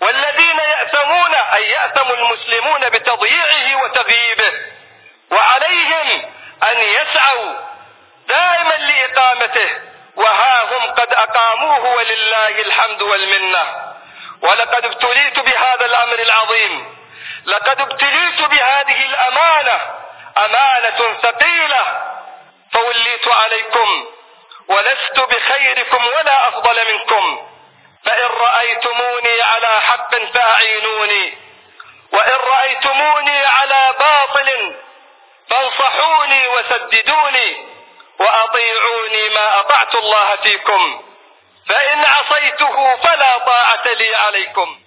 والذين يأثمون أي يأثم المسلمون بتضييعه وتغييبه وعليهم أن يسعوا دائما لإقامته وها هم قد أقاموه ولله الحمد والمنة ولقد ابتليت بهذا الأمر العظيم لقد ابتليت بهذه الأمانة أمانة ثقيلة فوليت عليكم ولست بخيركم ولا أفضل منكم فإن رأيتموني على حق فأعينوني وإن رأيتموني على باطل فانصحوني وسددوني وأطيعوني ما أطعت الله فيكم فإن عصيته فلا طاعة لي عليكم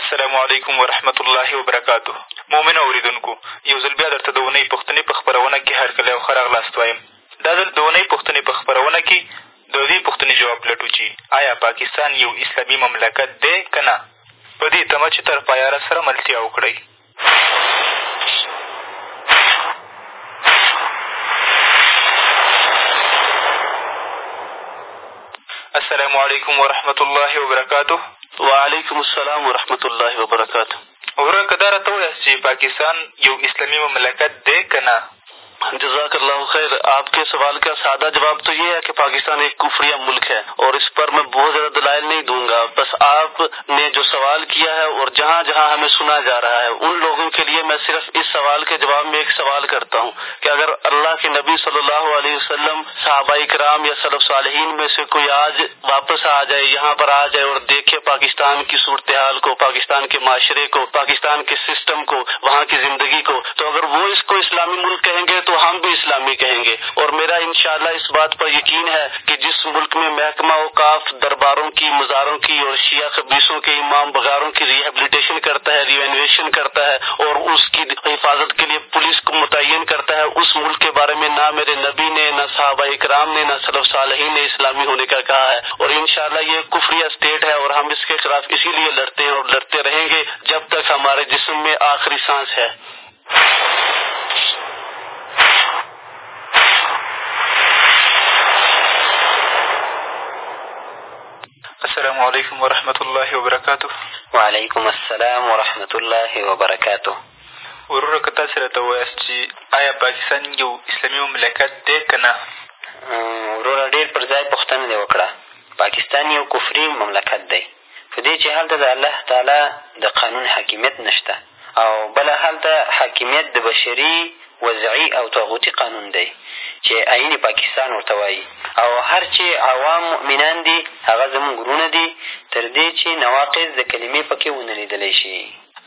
السلام علیکم ورحمت الله وبرکاته مؤمنو اورېدونکو یو ځل بیا درته د اونۍ پوښتنې په خپرونه کښې هرکلی او ښه راغلاست وایم دا ځل د اونۍ پوښتنې په خپرونه کښې د دې پوښتنې جواب پلټو چې آیا پاکستان یو اسلامي مملکت دی که نه په دې تمه چې تر پایه راسره ملتیا وکړئ السلام علیکم ورحمت الله وبرکاته وعلیکم السلام ورحمت الله وبرکاته ورکه دا راته ووایاست چې پاکستان یو اسلامي مملکت دی که نه جزاک الله خیر آپ که سوال کا ساده جواب تو یه هی که پاکستان ایک کفریه ملک هی اور اس پر مین بهت زیاده دلایل نهی دونګا بس آپ نه جو سوال کیا هی اور جهان جهان همین سنا جا رها هی اون لوګو که لیه مین صرف اس سوال که جواب مین ایک سوال کرتا هون که اګر الله که نبی صلی الله علیه وسلم صحابه کرام یا سلف صالحین مین سه کوی آج واپس آ جائے یہاں پر آ جائے اور دیکھے پاکستان کی صورتحال کو پاکستان کے معاشرے کو پاکستان کے سسٹم کو وہاں کی زندگی کو تو اگر وہ اس کو اسلامی ملک کہیں گے تو ہم بھی اسلامی کہیں گے اور میرا انشاءاللہ اس بات پر یقین ہے کہ جس ملک میں محکمہ اوقاف درباروں کی مزاروں کی اور شیعہ خبیصوں کے امام بغاروں کی ریہیبلیٹیشن کرتا ہے ریوینویشن کرتا ہے اور اس کی حفاظت کے لیے پولیس کو متعین کرتا ہے اس ملک کے بارے میں نہ میرے نبی نے نہ صحابہ اکرام نے نہ صلف صالحین نے اسلامی ہونے کا کہا ہے اور ان یہ کفری اسٹیٹ ہے اور ہم اس کے خلاف اسی لیے لڑتے ہیں اور لڑتے رہیں گے جب تک ہمارے جسم میں آخری سانس ہے السلام علیکم ورحمة الله وبرکاته وعلیکم السلام ورحمة الله وبرکاته وروره که تاسې راته ووایاست چې ایا پاکستان یو اسلامي مملکت دی که نه وروره ډېر پر ځای پوښتنه دې وکړه پاکستان یو کفري مملکت دی په دې چې هلته د الله تعالی د قانون حاکمیت نشته او بله هلته حاکمیت د بشري وضعي او طاغوتي قانون دی چې آئین پاکستان ورته وایي او هر چې عوام مؤمنان دي هغه زموږ وروڼه دي تر دې چې نواقض د کلمې پکې ونه لیدلی شي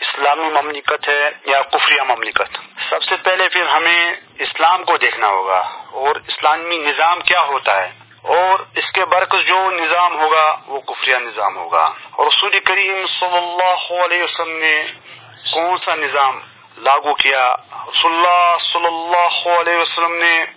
اسلامی مملکت ہے یا کفری مملکت سب سے پہلے پھر ہمیں اسلام کو دیکھنا ہوگا اور اسلامی نظام کیا ہوتا ہے اور اس کے برعکس جو نظام ہوگا وہ کفریہ نظام ہوگا اور رسول کریم صلی اللہ علیہ وسلم نے کون سا نظام لاگو کیا رسول اللہ صلی اللہ علیہ وسلم نے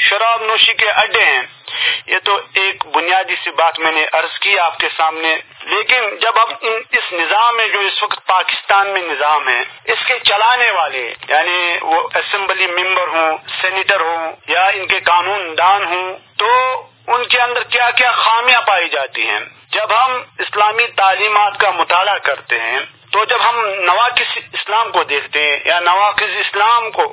شراب نوشی کے اڈے ہیں یہ تو ایک بنیادی سی بات میں نے عرض کی آپ کے سامنے لیکن جب ہم اس نظام میں جو اس وقت پاکستان میں نظام ہے اس کے چلانے والے یعنی وہ اسمبلی ممبر ہوں سینیٹر ہوں یا ان کے قانون دان ہوں تو ان کے اندر کیا کیا خامیاں پائی جاتی ہیں جب ہم اسلامی تعلیمات کا مطالعہ کرتے ہیں تو جب ہم نواقص اسلام کو دیکھتے ہیں یا نواقص اسلام کو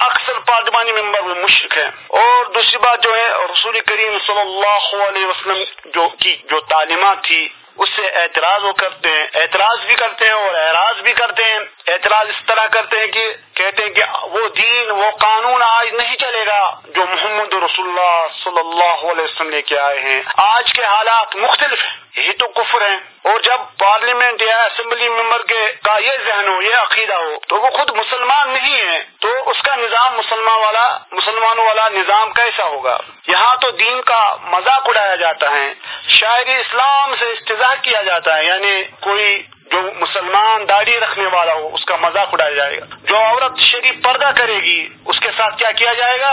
اکثر پارلیمانی ممبر وہ مشرق ہیں اور دوسری بات جو ہے رسول کریم صلی اللہ علیہ وسلم جو کی جو تعلیمات تھی اس سے اعتراض وہ کرتے ہیں اعتراض بھی کرتے ہیں اور اعراض بھی کرتے ہیں اعتراض اس طرح کرتے ہیں کہ کہتے ہیں کہ وہ دین وہ قانون آج نہیں چلے گا جو محمد رسول اللہ صلی اللہ علیہ وسلم لے کے آئے ہیں آج کے حالات مختلف ہیں تو کفر ہیں اور جب پارلیمنٹ یا اسمبلی ممبر کے کا یہ ذہن ہو یہ عقیدہ ہو تو وہ خود مسلمان نہیں ہے تو اس کا نظام مسلمانوں والا نظام کیسا ہوگا یہاں تو دین کا مذاق اڑایا جاتا ہے شاعری اسلام سے افتزا کیا جاتا ہے یعنی کوئی جو مسلمان داڑھی رکھنے والا ہو اس کا مذاق اڑایا جائے گا جو عورت شریف پردہ کرے گی اس کے ساتھ کیا کیا جائے گا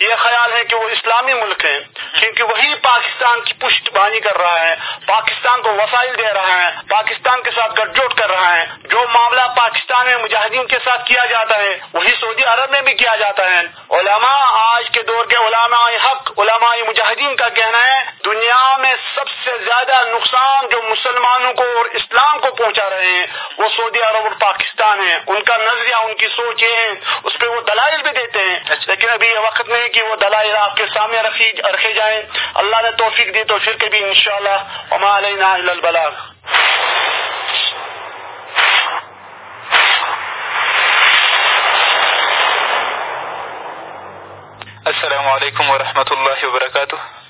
یہ خیال ہے کہ وہ اسلامی ملک ہیں کیونکہ وہی پاکستان کی پشت بانی کر رہا ہے پاکستان کو وسائل دے رہا ہے پاکستان کے ساتھ جوٹ کر رہا ہے جو معاملہ پاکستان میں مجاہدین کے ساتھ کیا جاتا ہے وہی سعودی عرب میں بھی کیا جاتا ہے علماء آج کے دور کے علماء حق علماء مجاہدین کا کہنا ہے دنیا میں سب سے زیادہ نقصان جو مسلمانوں کو اور اسلام کو پہنچا رہے ہیں وو سعودي عرب اور پاکستان هې ان کا نظریه ان کی سوچ یې هې اس پې وو دلائل بې دېتې هې لیکن ابهي یې وقت نهې کې وو دلائل آپ کې سامنې رخي رخې جائې الله نې توفیق دې تو فر کبي ان شاء الله وما علینا الا البلاغ السلام علیکم ورحمت الله وبرکاته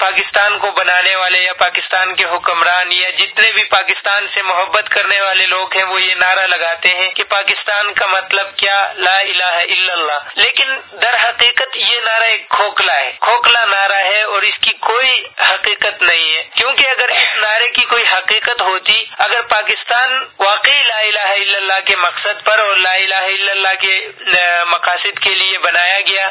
پاکستان کو بنانے والے یا پاکستان کې حکمران یا جتنے بهی پاکستان سې محبت کرنې والې لوګ هې وو یې نعره لګاتې هې کې پاکستان کا مطلب کیا لا الٰه الا الله لیکن در حقیقت یې نعره ایک کھوکھلا هې کھوکھلا نعره هې اور اس کی کوئی حقیقت نهی هې کیوں کې اگر اس نعرې کی کوئی حقیقت ہوتی اگر پاکستان واقعی لا الٰه الا الله کې مقصد پر اور لا الٰه الا الله کې مقاصد کې لیے بنایا ګیا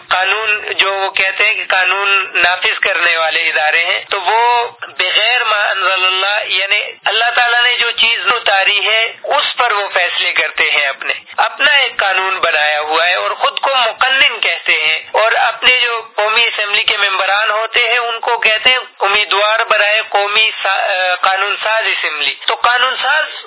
قانون جو وو کهتې هې قانون نافظ کرنې والې ادارې هې تو وو بغیر ما انزل الله یعنې الله تعالی نې جو چیز نو تاری هې اس پر وو فیصلې کرتې هې اپنې اپنا هې قانون بنایا هوا هې اور خود کو مقنن کهتې هې اور اپنې جو قومی اسمبلی کې ممبران هوتې هې ان کو کهتې هې امیدوار برائے قومی قانون ساز اسمبلی تو قانون ساز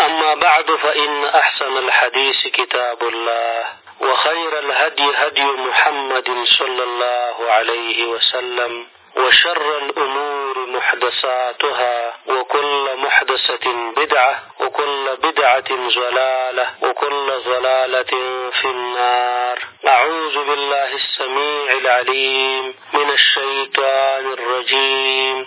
أما بعد فإن أحسن الحديث كتاب الله وخير الهدي هدي محمد صلى الله عليه وسلم وشر الأمور محدثاتها وكل محدثة بدعة وكل بدعة ضلالة وكل ضلالة في النار أعوذ بالله السميع العليم من الشيطان الرجيم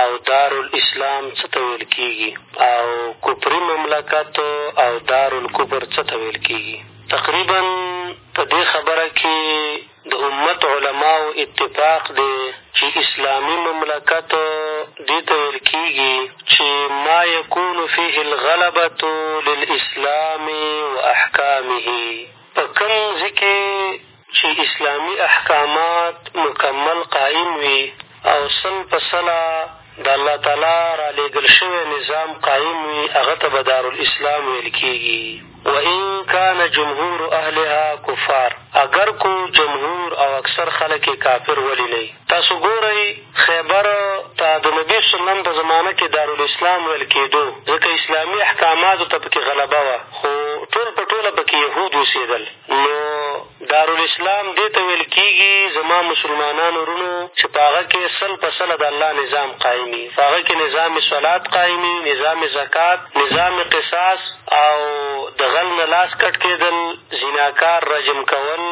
او دارالاسلام څه ته ویل کېږي او کفري مملکت او دارالکفر څه ته ویل کېږي؟ تقریبا په دې خبره کې د امت علماوو اتفاق دی چې اسلامي مملکت دې ته ویل کېږي چې ما یکون فیه الغلبة للاسلام واحکامه په کوم ځي کې چې اسلامي احکامات مکمل قایم وي او سل په سله د الله تعالی رالېږل شوی نظام قایم وي، هغه ته به دارالاسلام ویل کېږي، و ان کان جمهور اهلها کفار، اګر کو جمهور او اکثر خلک یې کافر ولي نه وي. تاسو ګورئ! خیبر ته د نبي صلی الله علیه وسلم په زمانه کې دارالاسلام ویل کېدو، ځکه اسلامي احکاماتو ته په کې غلبه وه، خو ټول په ټوله په کې یهود اوسېدل. نو دارالاسلام دې ته ویل کېږي، زما مسلمانانو وروڼو، چې په هغه کې سل په سله د الله نظام قایم وي، په هغه کې نظام صلات قایم وي، نظام زکات، نظام قصاص او د غل نه لاس کټ کېدل، زناکار رجم کول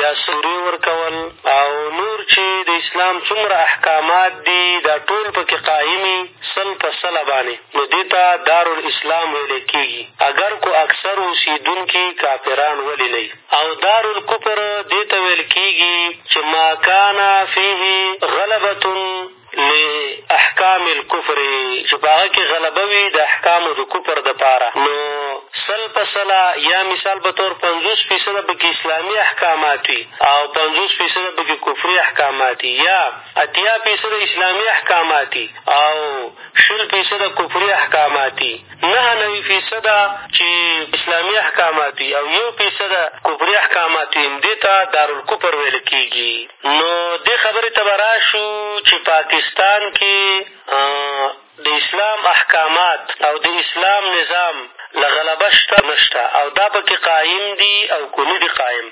یا سورې ورکول او نور چې د اسلام څومره احکامات دي، دا ټول په کې قایم وي، سل په سله باندې. نو دې ته دارالاسلام ویل کېږي اګر کو اکثر اوسېدونکي کافران ولې نه وي او دارالکفر دې ته ویل کېږي چې ما کان فیه غلبة لاحکام الکفر چې په هغه کې غلبه وي د احکامو د کفر دپاره نو سل په سله یا مثال په طور پنځوس فیصده په کې اسلامي احکامات وي او پنځوس فیصده په کې کفري احکامات وي یا اتیا فیصده اسلامي احکامات وي او شل فیصده کفري احکامات دي، نهه نوي فیصده چې اسلامي احکامات وي او یو فیصده کفري احکامات وي، همدې ته دارالکفر ویل کېږي. نو دې خبرې ته به راشو چې پاکستان کې د اسلام احکامات او د اسلام نظام له غلبه شته او نه شته او دا په کې قایم دي او که نه دي قایم.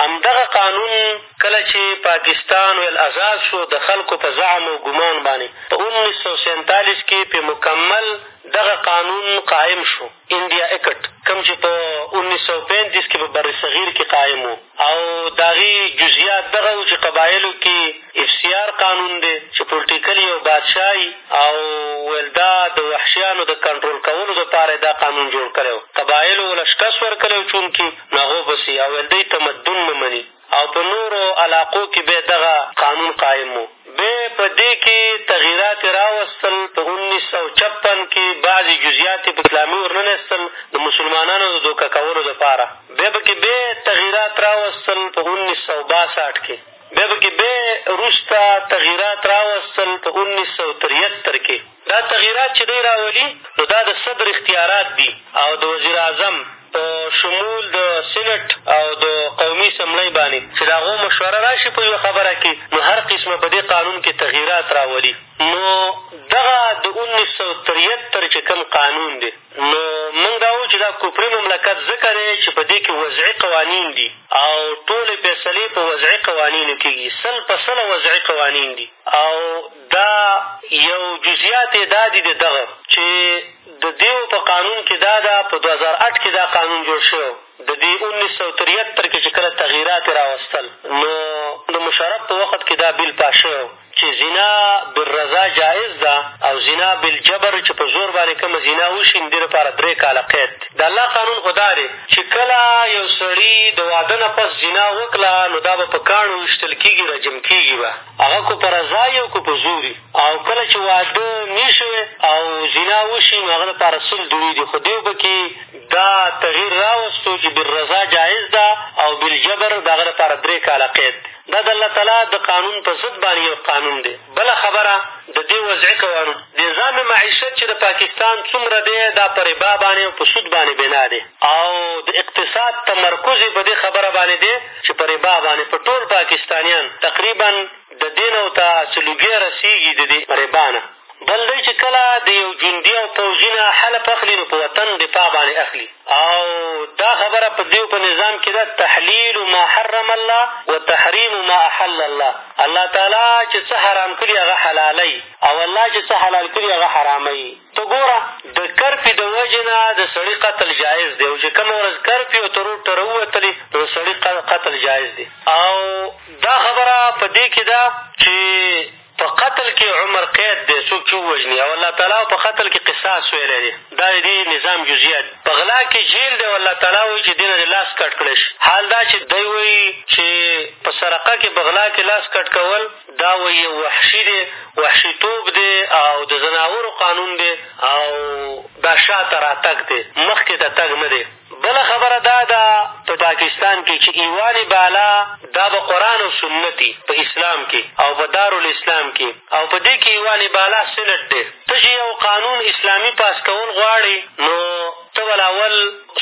همدغه قانون کله چې پاکستان ویل ازاد شو د خلکو په زعم او ګمان باندې په انیس سو سینتالیس کې پې مکمل دغه قانون قایم شو انډیا اکټ کوم چې په انیس سو پینتیس کې په بر صغیر کې قایم و او د هغې جزیات دغه و چې قبایلو کې اف سي آر قانون دی چې پولټیکل یو بادشاهي او ویل دا د وحشیانو د کنټرول کولو دپاره دا قانون جوړ کړی و قبایلو له شکست ورکړی و چونکې نو هغو پسې او ویل دوی تمدن نه مني او په نورو علاقو کې بیا دغه قانون قایم و. بیا یې په دې کې تغیرات راوستل، په انیس سوه چپن کې بعضې جزیات یې په اسلامي ورننیستل د مسلمانانو د دوکه کولو دپاره، بیا په کې بیا یې تغیرات راوستل، په انیس سوه باساټ کې بیا په کې بیا یې وروسته تغیرات راوستل، په انیس سوه تریتر کې. دا تغیرات چې دی راولي نو دا د صدر اختیارات دي او د وزیراعظم په شمول د سینټ او د قومي اسمبلۍ باندې چې د هغو مشوره را شي په یوه خبره کښې نو هر قسمه په دې قانون کښې تغیرات راولي نو دغه د انیس سو تریتر چې کوم قانون دی نو موږ دا وایو چې دا کفري مملکت ځکه دی چې په دې کښې وضعي قوانین دي او ټولې فیصلې په وضعي قوانینو کېږي سل په سله وضعي قوانین دي او دا یو جزیات یې دا دي د دغه چې د دېو په قانون کې دا ده په دوه زره اټ کې دا قانون جوړ شوی و د دې انیس سو تریتر کې چې کله تغییرات یې راوستل نو د مشرف په وخت کې دا بیل پاس شوی چې زنا بالرضا جایز ده او زنا بالجبر چې په زور باندې کومه زنا وشي د دې لپاره درې کاله قید د الله قانون خو دا دی چې کله یو سړي د واده نه پس زنا وکړه نو دا به په کاڼو ویشتل کېږي رجم کېږي به هغه که په رضا وي او که په زور وي او کله چې واده نهوي شوی او زنا وشي، نو هغه لپاره سل دوړې دي، خو دېو پکې دا تغییر راوستو چې بالرضا جائز ده او بالجبر د هغه لپاره درې کاله قید دی. دا د الله تعالی د قانون په ضد باندې یو قانون دی. بله خبره د دې وضعي قوانون نظام معیشت چې د پاکستان څومره دی، دا په ربا باندې او په سود باندې بنا دی او د اقتصاد تمرکز یې په دې خبره باندې دی چې په ربا باندې په ټول پاکستانیان تقریبا د دې نو ته څه لوګیا رسېږي د دې ربا نه بل دی چې کله د یو جندي او پوځي نه حلف اخلي نو په وطن دفاع باندې اخلي او دا خبره په دیو په نظام کې ده تحلیل ما حرم الله و تحریم ما احل الله الله تعالی چې څه حرام کړي هغه حلالوي او الله چې څه حلال کړي هغه حراموي ته ګوره د کرپي د وجې نه د سړي قتل جائز دی او چې کومه ورځ کرپي او ته روډ ته راووتلې نو د سړي قتل جائز دی او دا خبره په دې کښې ده چې په قتل کې عمر قید دی څوک چې ووژني او الله تعالی په قتل کې قصاص ویلی دی دا د دې نظام جزیه دي په غلا کې جیل دی او الله تعالی وایي چې دې نه دې لاس کټ کړی شي حال دا چې دی وایي چې په سرقه کې په غلا کې لاس کټ کول دا وایي یو وحشي دی، وحشیتوب دی او د ځناورو قانون دی او دا شا ته راتګ دی، مخکې ته تګ نه دی. بله خبره دا ده په پاکستان کې چې ایوان بالا دا به قرآن او سنت وي په اسلام کې او په دارالاسلام کې او په دې کې ایوان بالا سنت دی. ته چې یو قانون اسلامي پاس کول غواړې نو ته به اول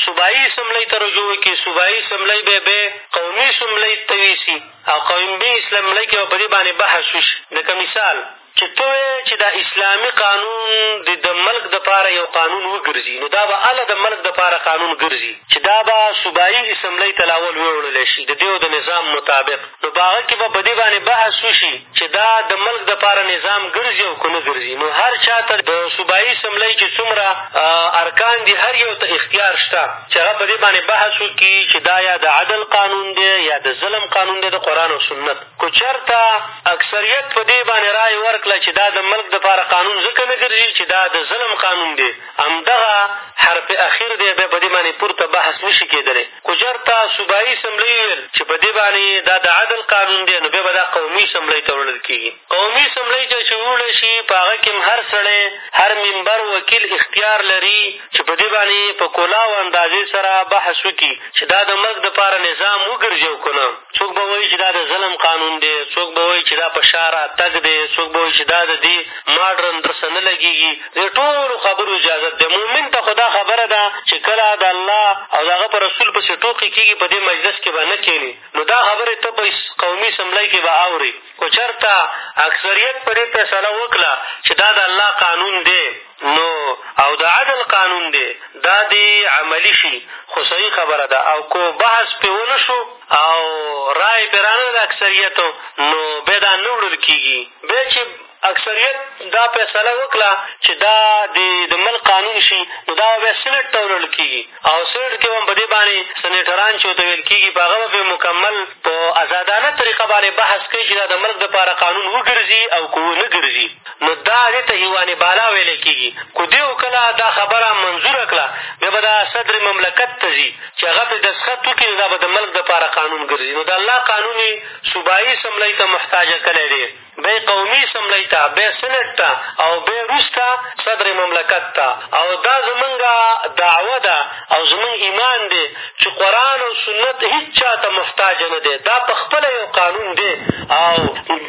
صوبایي اسمبلۍ ته رجوع وکړي، صوبایي اسمبلۍ به بیا قومي اسمبلۍ ته یوسي. او قویم به اسلملۍ کښې به په دې باندې بحث وشي لکه مثال چې ته وایې چې دا اسلامي قانون د د ملک دپاره یو قانون وګرځي نو دا به هله د ملک دپاره قانون ګرځي چې دا به صوبایي اسمبلۍ ته لاول ووړلی شي د دې او د نظام مطابق نو په هغه کښې به په دې باندې بحث وشي چې دا د ملک دپاره نظام ګرځي او که نه ګرځي نو هر چا ته د صوبايي اسمبلۍ چې څومره ارکان دي هر یو ته اختیار شته چې هغه په دې باندې بحث وکړي چې دا یا د عدل قانون دی یا د ظلم قانون دی د قرآن او سنت که چېرته اکثریت په دې باندې رایې ورکړه چې دا د ملک دپاره قانون ځکه نه ګرځي چې دا د ظلم قانون دی همدغه حرف اخیر دی بیا په دې باندې پورته بحث نه شي کېدلی خو چېرته صوبایي اسمبلۍ وویل چې په دې باندې دا د عدل قانون دی نو بیا به دا قومي اسمبلۍ ته وړل کېږي قومي اسمبلۍ ته چې ووړل شي په هغه کښې هم هر سړی هر ممبر وکیل اختیار لري چې په دې باندې په کولاو اندازې سره بحث وکړي چې دا د مرګ دپاره نظام وګرځي او که نه څوک به وایي چې دا د ظلم قانون دی، څوک به وایي چې دا په شا راتګ دی، څوک به وایي چې دا د دې ماډرن در سره نه لګېږي. د دې ټولو خبرو اجازت دی. مؤمن ته خو دا خبره ده چې کله د الله او د هغه په رسول پسې ټوقې کېږي، په دې مجلس کې به نه کښېني، نو دا خبرې ته په قومي اسمبلۍ کې به اورې. که چېرته اکثریت په دې فیصله وکړه چې دا د الله قانون دی نو او د عدل قانون دی دا دې عملي شي خو صحیح خبره ده او که بحث پرې ونه شو او رایې پرې رانه د اکثریتو نو بیا دا نه وړل کېږي بیا چې اکثریت دا فیصله وکړه چې دا د ملک قانون شي نو دا بیا سېنټ ته وړل کېږي او سېنېټ کې به هم په دې باندې سېنېټران چې ورته ویل کېږي په هغه به پرې مکمل په ازادانه طریقه باندې بحث کوي چې دا د ملک دپاره قانون وګرځي او که ونه ګرځي نو دا دې ته ایوان بالا ویلی کېږي که دې کله دا خبره منظوره کړه بیا به دا صدر مملکت ته ځي چې هغه پرې دستخط وکړي نو دا به د ملک دپاره قانون ګرځي نو د الله قانون یې صوبایي اسمبلۍ ته محتاجه کړی دی بۀ قومي اسمبلۍ ته، بۀ سېنېټ ته او بۀ وروسته صدر مملکت ته او دا زمونږ دعوه ده او زمونږ ايمان دی چې قرآن او سنت هېڅ چا ته محتاج نه دی، دا په خپله يو قانون دی او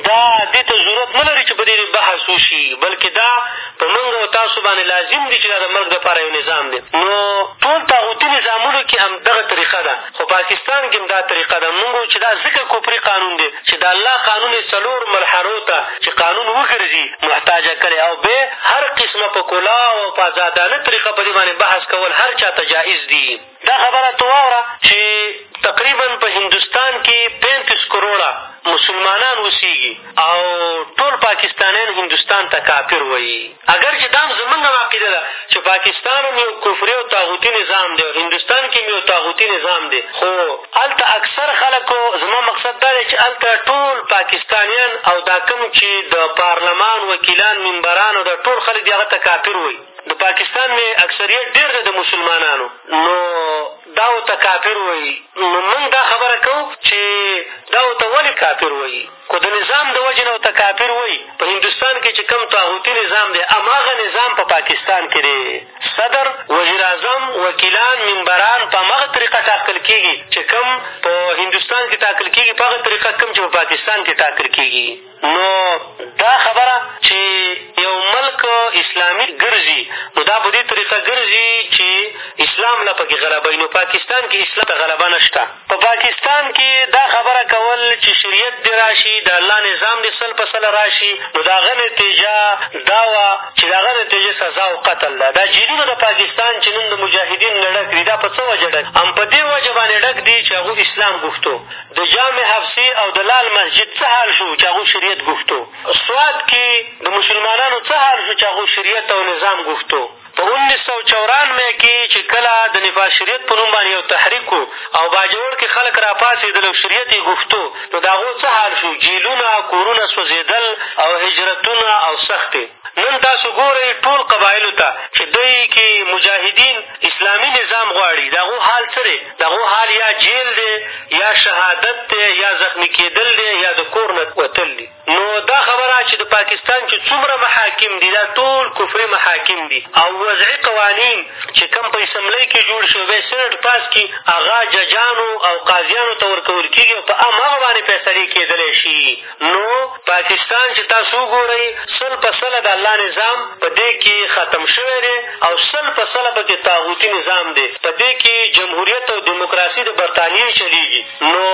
دا دې ته ضرورت نه لري چې په دې بحث وشي بلکې دا په مونږ او تاسو باندې لازم دي چې دا د ملک لپاره يو نظام دی نو ټول طاغوتي نظامونو کې هم دغه طريقه ده. خو پاکستان کښې هم دا طريقه ده مونږ وائو چې دا ځکه کفري قانون دې چې دالله قانون ئې څلور مرحلو ته چې قانون وګرځي محتاج کړې او بۀ هر قسمه په کلاؤ او په ازادانه طريقه په دې باندې بحث کول هر چا ته جائز دي دا خبره ته واوره چې تقريبا په هندوستان کښې پېنتيس کروړه مسلمانان اوسېږي او ټول پاکستانيان هندوستان ته کافر وايي اګر چې دا هم زمونږ هم عقیده ده چې پاکستان هم یو کفري او طاغوتي نظام دی او هندوستان کښې هم یو طاغوتي نظام دی خو هلته اکثر خلک زما مقصد دا دی چې هلته ټول پاکستانیان او دا کوم چې د پارلمان وکیلان ممبران او دا ټول خلک دي هغه ته کافر وایي د پاکستان مې اکثریت ډېر دی د مسلمانانو نو دا ورته کافر وایي نو مونږ دا خبره کوو چې دا ورته ولې کافر وایي خو د نظام د وجې نه ورته کافر وایي په هندوستان کښې چې کوم طاغوتي نظام دی هماغه نظام په پاکستان کښې دی صدر وزیراعظم وکیلان ممبران په هماغه طریقه ټاکل کېږي چې کوم په هندوستان کښې ټاکل کېږي په هغه طریقه کوم چې په پاکستان کښې ټاکل کېږي نو دا خبره چې یو ملک اسلامي ګرځي نو دا په دې طریقه ګرځي چې اسلام لا پکې غلبه وي نو پاکستان کښې اسلام ته غلبه نه شته په پاکستان کې دا خبره کول چې شریعت دې راشي د الله نظام دې سل په سله راشي نو د هغه نتیجه دا وه چې د هغه نتیجه سزا او قتل ده دا جیلونه د پاکستان چې نن د مجاهدین نه ډک دي دا په څه وجه ډک هم په دې وجه باندې ډک دي چې هغوی اسلام غوښتو د جامع حفصې او د لال مسجد څه حال شو چې هغوی شریعت غوښتو سوات کې د مسلمانانو څه حال شو چې هغوی شریعت او نظام غوښتو په اوولس سوه چورانمه کې چې کله د نفاذ شریعت په نوم باندې یو تحریک و او باجوړ کې خلک راپاڅېدل او شریعت یې غوښتو نو د هغو څه حال شو؟ جېلونه، کورونه سوځېدل او هجرتونه او سختې نن تاسو ګورئ ټول قبایلو ته چې دوی کې مجاهدین اسلامي نظام غواړي د هغو حال څه دی؟ د هغو حال یا جېل دی یا شهادت دی یا زخمي کېدل دی یا د کور نه وتل دي. نو دا خبره چې د پاکستان چې څومره محاکم دي دا ټول کفري محاکم دي او وضعي قوانین چې کوم په اسمبلۍ کې جوړ شي او بیا سېنټ پاس کړي هغه ججانو او قاضیانو ته ورکول کېږي او په همهغه باندې فیصلې کېدلی شي نو پاکستان چې تاسو وګورئ سل په سله د الله نظام په دې کې ختم شوی دی او سل په سله په کې طاغوتي نظام دی په دې کې جمهوریت او دیموکراسي د برطانیې چلېږي نو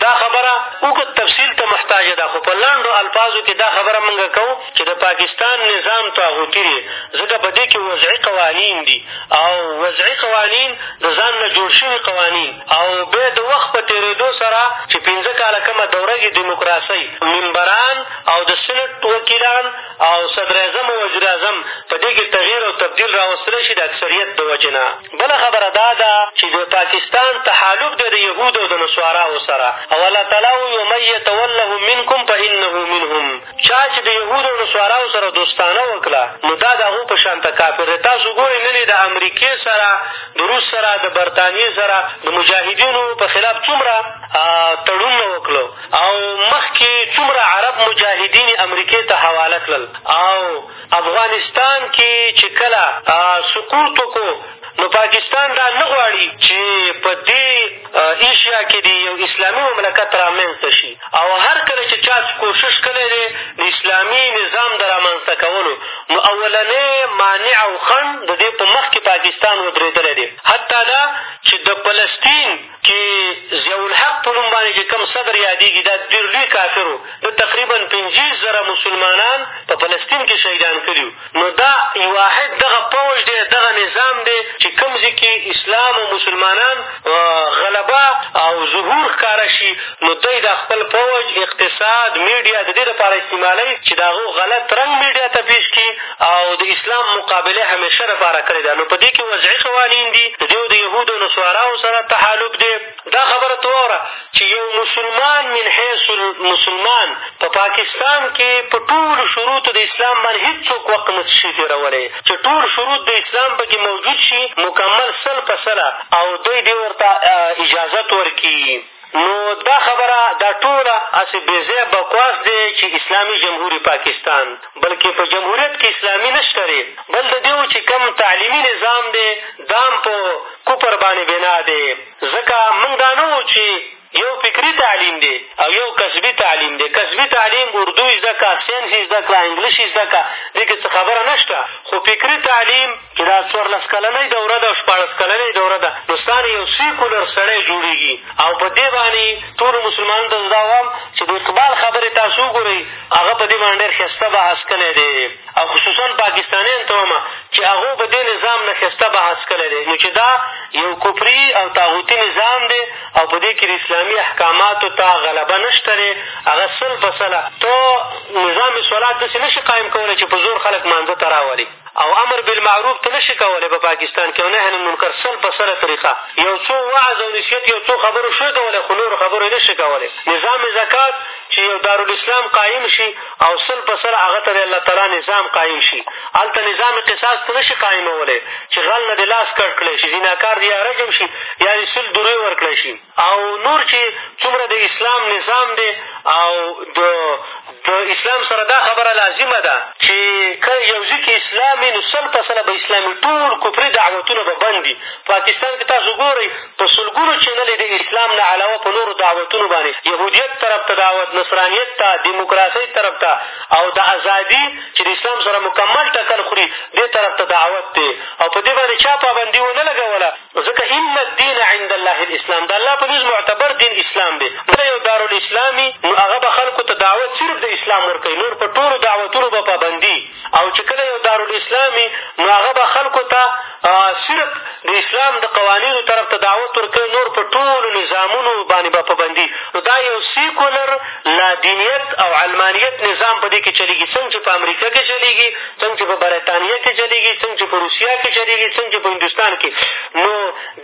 دا خبره اوږد تفصیل ته محتاجه ده خو په لنډو الفاظو کې دا خبره مونږ کوو چې د پاکستان نظام طاغوتي دی ځکه په دې کې وضعي قوانین دي او وضعي قوانین د ځان نه جوړ شوي قوانین او بیا د وخت په تېرېدو سره چې پېنځه کاله کومه دوره کې دیموکراسۍ ممبران او د سنټ وکیلان او صدراعظم او وزیراعظم په دې کې تغییر او تبدیل راوستلی شي د اکثریت د وجې نه بله خبره دا ده چې د پاکستان تحالف دی د یهودو او د نسواراو سره او الله تعالی وایي ومن یتولهم منکم فانه منهم چا چې د یهودو او نسواراو سره دوستانه وکړه نو دا د هغو په شانته کافر دی تاسو ګورئ ننې د امریکې سره د روس سره د برطانیې سره د مجاهدینو په خلاف څومره تړونونه وکړو او مخکې څومره عرب مجاهدین امریکې ته حواله کړل او افغانستان کې چې کله سقوط وکړو نو پاکستان دا نه غواړي چې په دې ایشیا کې دې یو اسلامي مملکت رامنځته شي او هر کله چې چا کوشش کړی دی د اسلامي نظام د رامنځته کولو نو اولنی مانع او خنډ د دې په مخکې پاکستان ودرېدلی دی حتی دا چې د فلسطین چې ضیاءالحق په نوم باندې چې کوم صدر یادېږي دا دېرلوی کافرو ده تقریبا پنځیس زره مسلمانان په فلسطین کې شهیدان کړي نو دا واحد دغه پوج دی دغه نظام دی چې کوم ځای کې اسلام او مسلمانان غلبه او ظهور ښکاره شي نو دی دا خپل پوج اقتصاد میډیا د دې لپاره استعمالوي چې د هغو غلط رنګ میډیا ته پېش کړي او د اسلام مقابله یې همېشه لپاره کړې ده، نو په دې کښې وضعي قوانین دي، د دې او د یهودو او نصاراوو سره تحالف دی. دا خبره ته واوره چې یو مسلمان من حیث المسلمان په پاکستان کښې په ټولو شروطو د اسلام باندې هېڅ څوک وخت نه شي تېرولی چې ټول شروط د اسلام په کښې موجود شي مکمل سل په سله او دوی دې ورته اجازت ورکړي نو دا خبره دا ټوله هسې بې ځایه بکواس دی چې اسلامي جمهوري پاکستان بلکې په جمهوریت کې اسلامي نه شته دی بل د دې چې کوم تعلیمي نظام دی دا هم په کفر باندې بنا دی ځکه موږ دا نه چې یو فکري تعلیم دی او یو کسبي تعلیم دی کسبي تعلیم اردو زده کړه ساینس زده کړه انګلیش زده کړه دې کښې څه خبره نه شته خو فکري تعلیم چې دا څوارلس کلنۍ دوره ده او شپاړس کلنۍ دوره ده نو ستا نه یو سیکولر سړی جوړېږي او په دې باندې ټولو مسلمانانو ته زه دا وایم چې د اقبال خبرې تاسو وګورئ هغه په دې باندې ډېر ښایسته بحث کړی دی او خصوصا پاکستانیان ته وایم چې هغو په دې نظام نه ښایسته بحث کړی دی نو چې دا یو کفري او تاغوتي نظام دی او په دې کښې د اسلامي احکاماتو ته غلبه نه شته دی هغه سل په سله ته نظام صلات داسې نه شي قایم کولی چې په زور خلک مانځه ته راولي او امر بالمعروف ته نه شې کولی په پاکستان کښې او نهی عن المنکر سل په سله طریقه یو څو وعظ او نصیحت یو څو خبرو شې کولی خو نورو خبرو یې نه شې کولی نظام زکات چې یو دارالاسلام قایم شي او سل په سله هغه ته د الله تعالی نظام قایم شي هلته نظام قصاص ته نه شي قایمولی چې غل نه دې لاس کټ کړی شي زناکار دې یا رجم شي یا دې سل درې ورکړی شي او نور چې څومره د اسلام نظام دی او د د اسلام سره دا خبره لازمه ده چې که یو ځي کې اسلام وي نو سل په سله به اسلامي ټول کفري دعوتونه به بند دي پاکستان کې تاسو ګورئ په سلګونو چینلې د اسلام نه علاوه په نورو دعوتونو باندې یهودیت طرف ته دعوت نصرانیت ته دیموکراسۍ طرف ته او د ازادي چې د اسلام سره مکمل ټکر خوري دې طرف ته دعوت دی او په دې باندې چا پابندي ونه لګوله نو ځکه ان الدین عند الله الاسلام د الله په نزد معتبر دین اسلام دی نو یو دارالاسلام وي نو هغه به خلکو ته دعوت صرف د اسلام ورکوي نور په ټولو دعوتونو به پابندي او چې کله یو دارالاسلام وي نو هغه به خلکو ته صرف د اسلام د قوانینو طرف ته دعوت ورکوي نور په ټولو نظامونو باندې به پابندي نو دا یو سیکولر لادینیت او علمانیت نظام په دې کښې چلېږي څنګه چې په امریکا کښې چلېږي څنګه چې په برطانیه کې چلېږي څنګه چې په روسیه کې چلېږي څنګه چې په هندوستان کې نو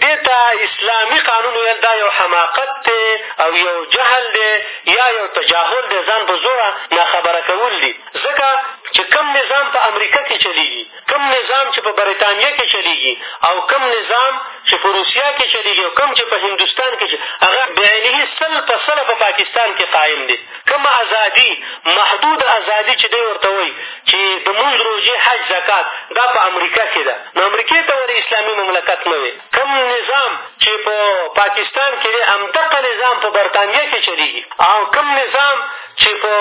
دې ته اسلامي قانون ویل دا یو حماقت دی او یو جهل دی یا یو تجاهل دی ځان په زوره ناخبره کول دي ځکه چې کم نظام په امریکا کې چلېږي کم نظام چې په برطانیه کې چلېږي او کم نظام چې په روسیه کې چلېږي او کم چې په هندوستان کې هغه بعینه سل په سله په پاکستان کې قایم دی کومه ازادي، محدوده ازادي چې دی ورته وایي چې د مونځ، روژې، حج، زکات دا په امریکا کښې ده نو امریکې ته ولې اسلامي مملکت نه وې؟ کوم نظام چې په پاکستان کښې دی همدقه نظام په برطانیه کښې چلېږي او کوم نظام چې په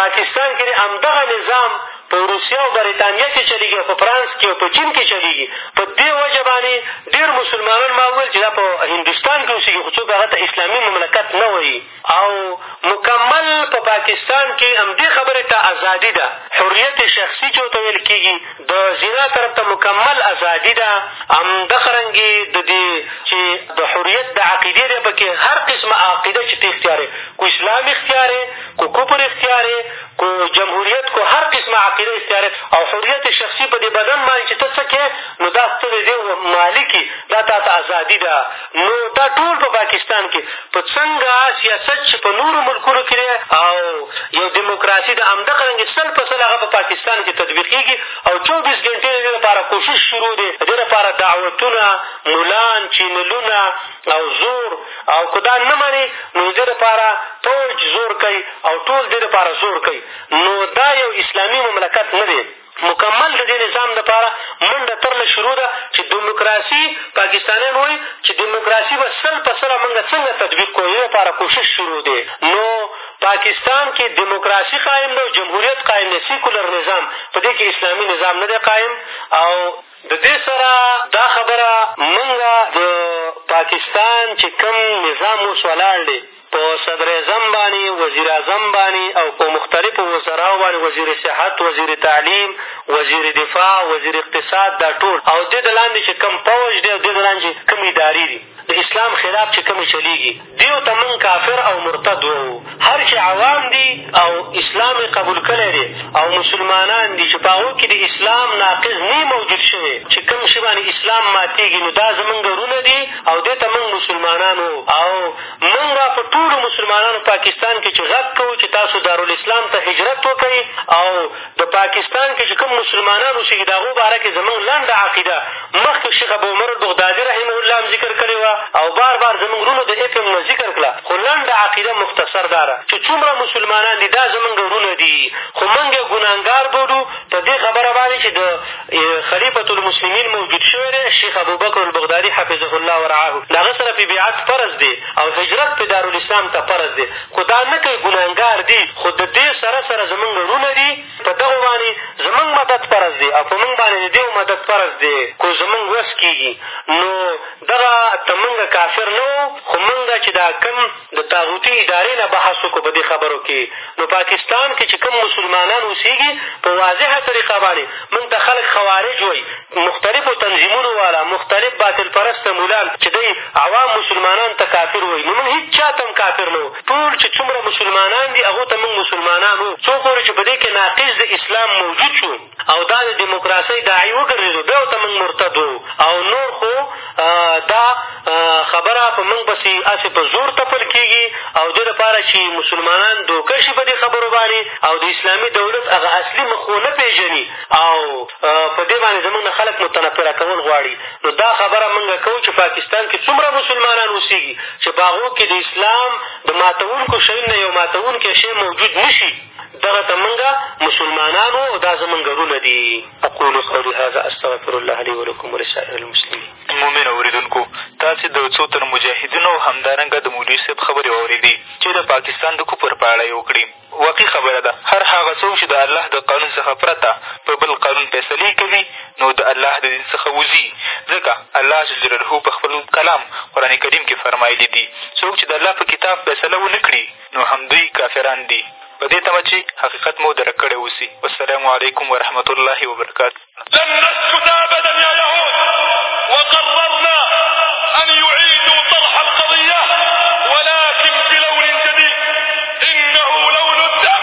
پاکستان کښې دی همدغه نظام په روسیه او برطانیه کښې چلېږي او په فرانس کښې او په چین کښې چلېږي په دې وجه باندې ډېر مسلمانان ما وویل چې دا په هندوستان کښې اوسېږي خو څوک هغه ته اسلامي مملکت نه وایي او مکمل په پاکستان کې همدې خبرې ته ازادي ده حریت شخصي چې ورته ویل کېږي د زنا طرف ته مکمل ازادي ده همدغه رنګې د دې چې د حریت د عقیدې دی په کې هر قسمه عقیده چې ته اختیار کو اسلام اختیار کو کفر اختیار کو جمهوریت کو هر قسمه عقیده اختیار او حریت شخصي په دې بدن باندې چې ته څه کې نو دا ته د دې مالک دا تا ته ازادي ده نو دا ټول په پاکستان کې په څنګه سیاست چې په نورو ملکونو کې دی او یو دموکراسي ده همدغه رنګې سل په سل هغه په پاکستان کې تطبیقېږي او چوبیس ګنټې د دې لپاره کوشش شروع دی د دې لپاره دعوتونه ملان چینلونه او زور او که دا نه منې نو د دې لپاره پوج زور کوي او ټول دې لپاره زور کوي نو دا یو اسلامي مملکت نه دی مکمل د دې نظام لپاره منډه ترله شروع ده چې دموکراسي پاکستانیان وایي چې دموکراسي به سل په سله مونږ څنګه تطبیق کړو دې لپاره کوشش شروع دی نو پاکستان کې دموکراسي قایم ده او جمهوریت قایم دی سیکولر نظام په دې کې اسلامي نظام نه دی قایم او د دې سره دا خبره مونږ د پاکستان چې کوم نظام اوس ولاړ دی په صدراعظم باندې، وزیراعظم باندې او په مختلفو وزراو باندې، وزیر صحت، وزیر تعلیم، وزیر دفاع، وزیر اقتصاد، دا ټول او دې د لاندې چې کوم پوځ دی او دې د لاندې چې کومې ادارې دي، د اسلام خلاف چې کومې چلېږي، دېو ته موږ کافر او مرتد وایو. هر چې عوام دي او اسلام یې قبول کړی دی او مسلمانان دي چې په هغوی کښې د اسلام ناقض نه وي موجود شوی، چې کوم شي باندې اسلام ماتېږي، نو دا زموږ ورونه دي او دې ته موږ مسلمانان وایو او مونږ په ټولو مسلمانانو پاکستان کښې چې غږ کوو چې تاسو دارالاسلام ته هجرت وکړئ او د پاکستان کښې چې کوم مسلمانان اوسېږي د هغو باره کښې زمونږ لنډه عقیده مخکې شیخ ابوعمر البغدادي رحمه الله هم ذکر کړې وه او بار بار زمونږ وروڼو د اېف اېم نه ذکر کړه خو لنډه عقیده مختصر دا ده چې څومره مسلمانان دي دا زمونږ وروڼه دي خو مونږ یې ګنهګار بولو په دې خبره باندې چې د خلیفة المسلمین موجود شوی دی، شیخ ابوبکر البغدادي حفظه الله ورعاه، د هغه سره پرې بیعت فرض دی او هجرت پرې دارالاسلام ته فرض دی، خو دا نه کوي، ګنهګار دي، خو د دې سره سره زمونږ وروڼه دي، په دغو باندې زمونږ مدد فرض دی او په مونږ باندې د دېو مدد فرض دی، که زمونږ وس کېږي، نو دغه ته مونږ کافر نه وو، خو مونږ چې دا کوم. د طاغوتي ادارې نه بحث وکړو په دې خبرو کښې نو پاکستان کښې چې کوم مسلمانان اوسېږي په واضحه طريقه باندې مونږ ته خلق خوارج وايي مختلفو تنظيمونو والا مختلف باطل پرسته مولان چې دی عوام مسلمانان ته کافر وايي نو مونږ هېڅ چا ته هم کافر نه ټول چې څومره مسلمانان دي هغو ته مونږ مسلمانان وو څو پورې چې په دې کښې ناقص د اسلام موجود شو او دا د دیموکراسۍ داعي وګرځېدو بیا ورته موږ مرتد وو او نور خو دا خبره په موږ پسې هسې په زور تپل کېږي او دې لپاره چې مسلمانان دوکه شي په دې خبرو باندې او د اسلامي دولت هغه اصلي مخ ونه پېژني او په دې باندې زموږ نه خلک متنفره کول غواړي نو دا خبره موږ کوو چې پاکستان کې څومره مسلمانان اوسېږي چې په هغو کې د اسلام د ماتوونکو شیونو نه یو ماتوونکی شی موجود نه شي دغه ته مونږ مسلمانان وو او دا زمونږ ورونه دي. اقول قولي هذا استغفر الله لي ولکم ولسائر المسلمين. مومنو اورېدونکو! تاسې د څو تنو مجاهدینو او همدارنګه د مولوي صاحب خبرې واورېدې چې د پاکستان د کفر په اړه یې وکړې. واقعي خبره ده هر هغه څوک چې د الله د قانون څخه پرته په بل قانون فیصلې کوي نو د الله د دین څخه وځي ځکه الله جل جلاله په خپل کلام قرآن کریم کې فرمایلي دي څوک چې د الله په کتاب فیصله ونه کړي نو همدوی کافران دي په دې تمه چې حقیقت مو درک کړی اوسي. والسلام علیکم ورحمة الله وبرکاته. لم نسكت ابدا يا يهود وقررنا ان يعيدوا طرح القضيه ولكن بلون جديد انه لون الدم.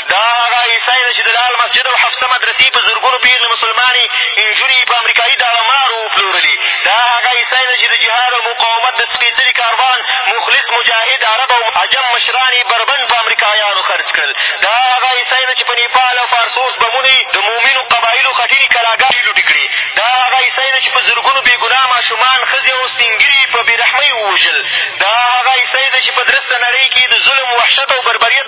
دا هغه عیسی دی چې د لال مسجد او حفصه مدرسې په زرګونو پېغلې مسلمانې نجونې یې په امریکایي داړه مارو وپلورلې دا هغه عیسی دی چې د جهاد او مقاومت د سپېڅلي کاروان مخلص مجاهد عرب او عجم مشران یې بربنډ په امریکایانو خرڅ کړل دا هغه عیسی دی چې په نیپال او فارسوس بمونو یې د مؤمنو قبایلو خټینې کلاګانې لوټې کړې دا هغه عیسی دی چې په زرګونو بېګناه ماشومان ښځې او سپینګیري یې په بېرحمۍ ووژل دا هغه عیسی دی چې په درسته نړۍ کې د ظلم وحشت او بربریت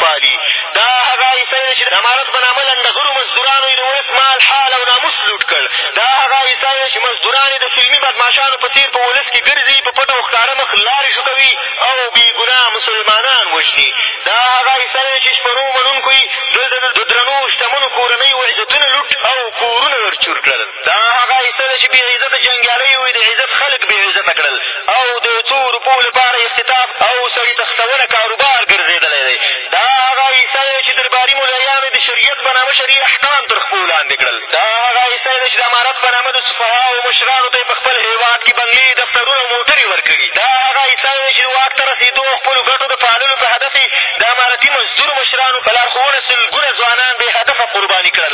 پالي دا هغه عیسی دی چې د امارت په نامه لنډغرو مزدورانو یې د ولس مال حال او ناموس لوټ کړ دا هغه عیسی دی چې مزدوران یې د فلمي بدماشانو په څېر په ولس کښې ګرځي په پټه او ښکاره مخ لارې شکوي او بې ګناه مسلمانان وژني دا هغه عیسی دی چې شپنو منونکو یې دلته د درنو شتمنو کورنیو عزتونه لوټ او کورونه ورچور کړل دا هغه عزت دی چې بېعزته جنګیالیو یې د عزت خلک بېعزته کړل او د یو څو روپو لپاره یې استطاف او سړي تښتونه کاروبار ګرځېدلی دی دا هغه عیسی دی چې درباري ملایانو یې د شریعت په نامه شرعي احکام تر خپو لاندې کړل دا هغه عیسی دی چې د امارت په نامه د سفهاو مشرانو ته یې په خپل هېواد کښې بنګلې دفترونه او موټرې ورکړي دا هغه عیسی دی چې د واک ته رسېدو او خپلو ګټو د پاللو په هدف یې د امارتي مزدورو مشرانو په لارښوونه سلګونه ځوانان بې هدفه قرباني کړل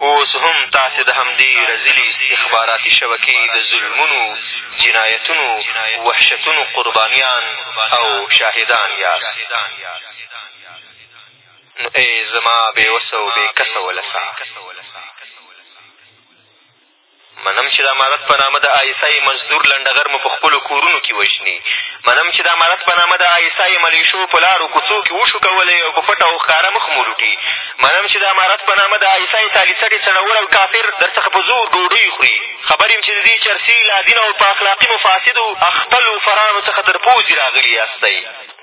اوس هم تاسې د همدې رزیلې استخباراتي شبکې د ظلمونو، جنایتونو، وحشتونو قربانیان او شاهدان یاست. نو ای زما بېوسه او بېکسه ولسه! منم چې د امارت په نامه د آیس آی مزدور لنډغر مو په خپلو کورونو کې وژني منم چې د امارت په نامه د آیس آی ملیشو په لارو کوڅو کې وشوکولی او په پټه او ښکاره مخ مو لوټي منم چې د امارت په نامه د آیس آی تالیڅټې څڼور او کافر در څخه په زور ډوډۍ خوري خبر یم چې د دې چرسي لادین او په اخلاقي مفاسدو اختلو فرانو څخه تر پوزې راغلي یاستئ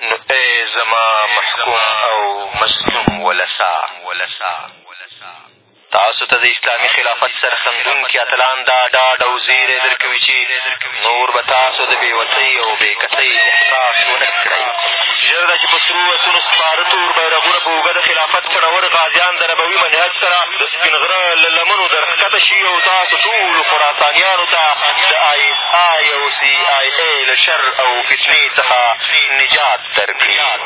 نو ای زما محکوم او مظلوم ولسا تاسو ته د اسلامي خلافت سرښندونکي اتلان دا ډاډ او زیری در کوي چې نور به تاسو د بېوسۍ او بېکسۍ احساس ونه کړئ ژر ده چې په سرو اسونو سپاره تور بیرغونه په اوږه د خلافت کړور غازیان د نبوي منهج سره د سپین غره له لمنو درښکته شي او تاسو ټولو خراسانیانو ته د آی اس آی او سي آی اې له شر او فتنې څخه نجات در کړي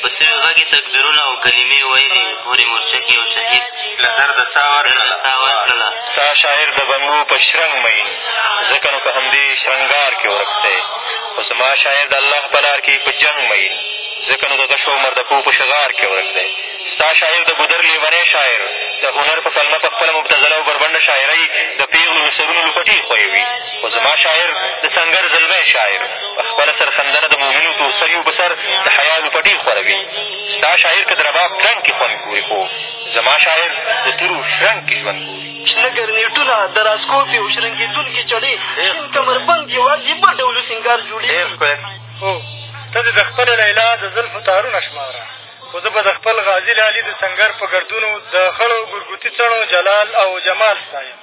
په سوي غږ یې تکبیرونه او کلمې ویلې هورې مورچه کې یو شهید له درده ساه ورکړله ستا شاعر د بنګو په شرنګ مین ځکه نو په همدې شرنګار کې ورک دی خو زما شاعر د الله په لار کې په جنګ مین ځکه نو د غشو مردکو په شغار کې ورک دی ستا شاعر د ګودر لیونی شاعر د هنر په پلمه په خپله مبتزله او بربنډه شاعرۍ د پېغلو له سرونو لوپټې خویوي خو زما شاعر د سنګر زلمی شاعر په خپله سرښندنه د مومینو تورسریو په سر د حیا لوپټې خوروي ستا شاعر که د رباب ترنګ کښې خوند ګوري خو زما شاعر د تورو شرنګ کښې ژوند ګوري شنه ګرنېټونه د راسکوپې او شرنګېدونکې چړې شین کمربند یو عجیبه ډولو سینګار جوړېږي هو ته دې د خپلې لیلا د زلفو تارونه شماره خو زه به د خپل غازي لالي د سنګر په ګردونو د خړو ګرګوتي څڼو جلال او جمال ستایم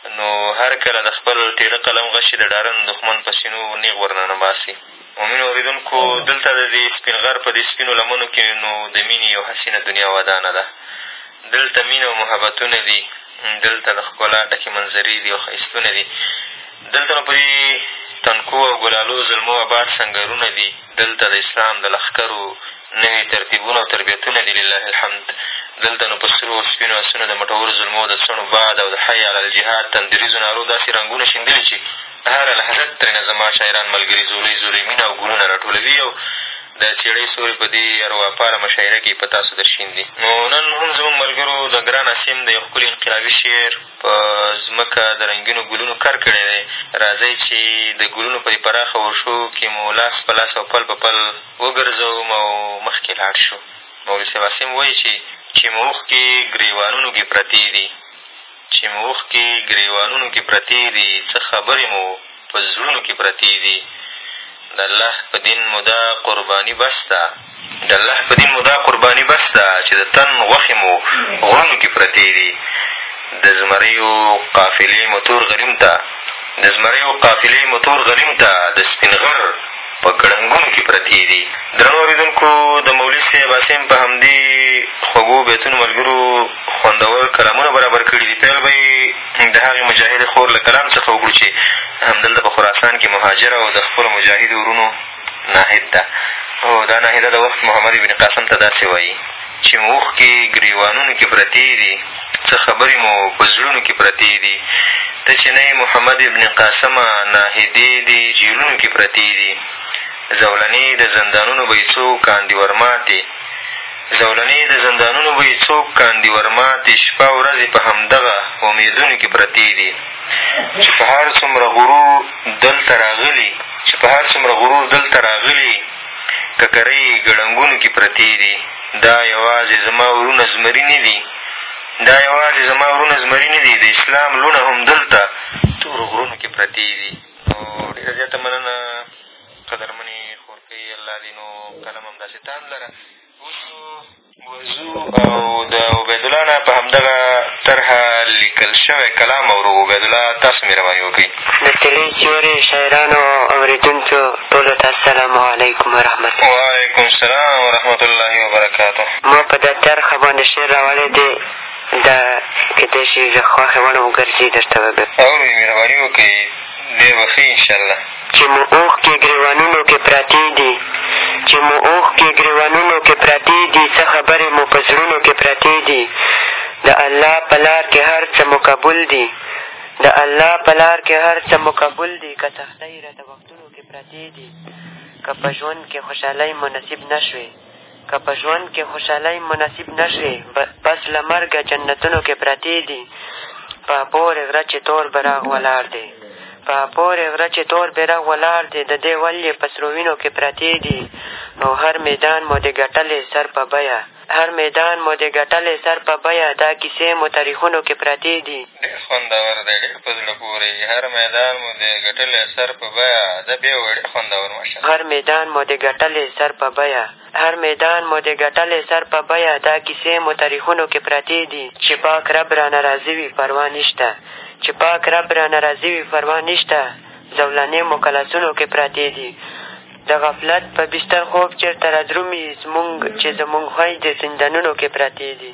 نو هر کله د خپل تېره قلم غشی د ډارن دښمن په سینو نېغ ور ننباسي. مومنو اورېدونکو! دلته د دې سپین غر په دې سپینو لمنو کښې نو د مینې یو حسینه دنیا ودانه ده. دلته مینه او محبتونه دي، دلته له ښکلا ډکې منظرې دي او ښایستونه دي، دلته نو په دې تنکو او ګلالو زلمو اباد سنګرونه دي، دلته د اسلام د لښکرو نوي ترتیبونه او تربیتونه دي لله الحمد دلته نو په سرو او سپینو اسونو د مټورو زلمو د څڼو باد او د حی علی الجهاد تندریزو نارو داسې رنګونه شیندلي چې هره لحظه ترېنه زما شاعران ملګري ځولۍ ځولۍ مینه او ګلونه راټولوي او د څېړۍ سورې په دې ارواپاله مشاعره کې په تاسو درشیندي نو نن هم زموږ ملګرو د ګران عاصم د یو ښکلي انقلابي شعر په ځمکه د رنګینو ګلونو کر کړی دی، راځئ چې د ګلونو په دې پراخه ورشو کې مو لاس په لاس او پل په پل وګرځوم او مخکې لاړ شو. مولوي صاحب عاصم وایي چې. چې مو اوښکې ګرېوانونو کې پرتې دي چې مو اوښکې ګرېوانونو کې پرتې دي څه خبرې مو په زړونو کښې پرتې دي د الله په دين مو دا قرباني بس ده د الله په دين مو دا قرباني بس ده چې د تن غوښې مو غرونو کښې پرتې دي د زمريو قافلې مو تور غريم ته د زمریو قافلې مو تور غلیم ته د سپین غر په ګړنګونو کښې پرتې دي درنو اورېدونکو د مولوي صاحب عاصم په همدې خوږو بیتونو ملګرو خوندور کلامونه برابر کړي دي پیل به یې د هغې مجاهدې خور له کلام څخه وکړو چې همدلته په خراسان کې مهاجره او د خپلو مجاهدو ورونو ناهد ده او دا ناهده د وخت محمد ابن قاسم ته داسې وایي چې اوښکې ګریوانونو کې پرتې دي څه خبرې مو په زړونو کې پرتې دي ته چې نه محمد ابن قاسمه ناهدې دې جیلونو کې پرتې دي زولنې د زندانونو به یې څو کاندي ورماتې زولنې د زندانونو به یې څوک کاندي ورماتې شپه ورځې په همدغه امېدونو کې پرتې دي چې په هر څومره غرور دلته راغلي چې په هر څومره غرور دلته راغلي ککرۍ یې ګړنګونو کې پرتې دي دا یوازې زما ورونه زمري نه دي دا یوازې زما ورونه زمري نه دي د اسلام لوڼه هم دلته تورو غرونو کې پرتې دي نو ډېره زیاته مننه قدرمنې خورکۍ الله دې نو قلم همداسې تاند لره اوس موضوع او د عبیدالله نه په همدغه طرحه لیکل شوی کلام اورو عبیدالله تاسو مهرباني وکړئ د تلې سیورې شاعرانو او اورېدونکو ټولو ته السلام علیکم ورحمت وعلیکم السلام ورحمت الله وبرکاتو ما په دا طرحه باندې شعر راوړی دی دا کېدای شي زه خوښې وړ وګرځي درته وګرځي اورو مهرباني وکړئ ډېر به ښه انشاءالله چې مو اوښکې ګرېوانونو کې پرتې دي چې مو اوښکې ګرېوانونو کې پرتې دي څه خبرې مو په زړونو کې پرتې دي د الله په لار کې هر څه مو قبول دي د الله په لار کې هر څه مو قبول دي که سختۍ راته وختونو کې پرتې دي که په ژوند کې خوشحالۍ مو نصیب نه شوې که په ژوند کې خوشحالۍ مو نصیب نه شوې بس له مرګه جنتونو کې پرتې دي په پورې غره چې تور برغ ولاړ دی په پورې غره چې تور بیرغ ولاړ دی د دې ول یې په سرو وینو کې پرتې دي او هر میدان مو د ګټلې سر په بیه هر میدان مو د ګټلې سر په بیه دا کیسې مو تاریخونو کې پرتې دي. ډېر خوندور دی، ډېر په زړه پورې، هر میدان مو د ګټلې سر په بیه، ادب یې وړې خوندور ماشاءالله. هر میدان مو د ګټلې سر په بیه، هر میدان مو د ګټلې سر په بیه، دا کیسې مو تاریخونو کې پرتې دي. چې پاک رب رانه راضي وي پروا نشته، چې پاک رب رانه راضي وي پروا نشته، زولنې مو که لاسونو کې پرتې دي. د غفلت په بستر خوب چېرته را درومي زمونږ، چې زمونږ خویندې زندانونو کې پرتې دي.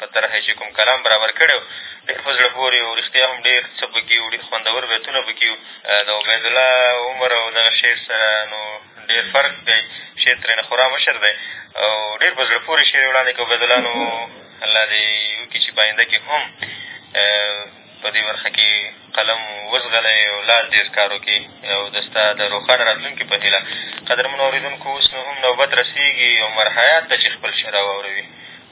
په طرح یې چې کوم کلام برابر کړی و ډېر په زړه پورې و رښتیا هم ډېر څه په کښې وو ډېر خوندور بیتونه په کښې وو د عبیدالله عمر او دغه شعر سره نو ډېر فرق دی شعر ترېنه خورا مشر دی او ډېر په زړه پورې شعر یې وړاندې کړ عبیدالله نو الله دې وکړي چې په آینده کښې هم په دې برخه کې قلم وځغلی او لاس ډېر کار وکړي او د ستا د روښانه راتلونکي په هیله قدرمنو اورېدونکو اوس نو هم نوبت رسېږي عمر حیات ته چې خپل شعر واوروي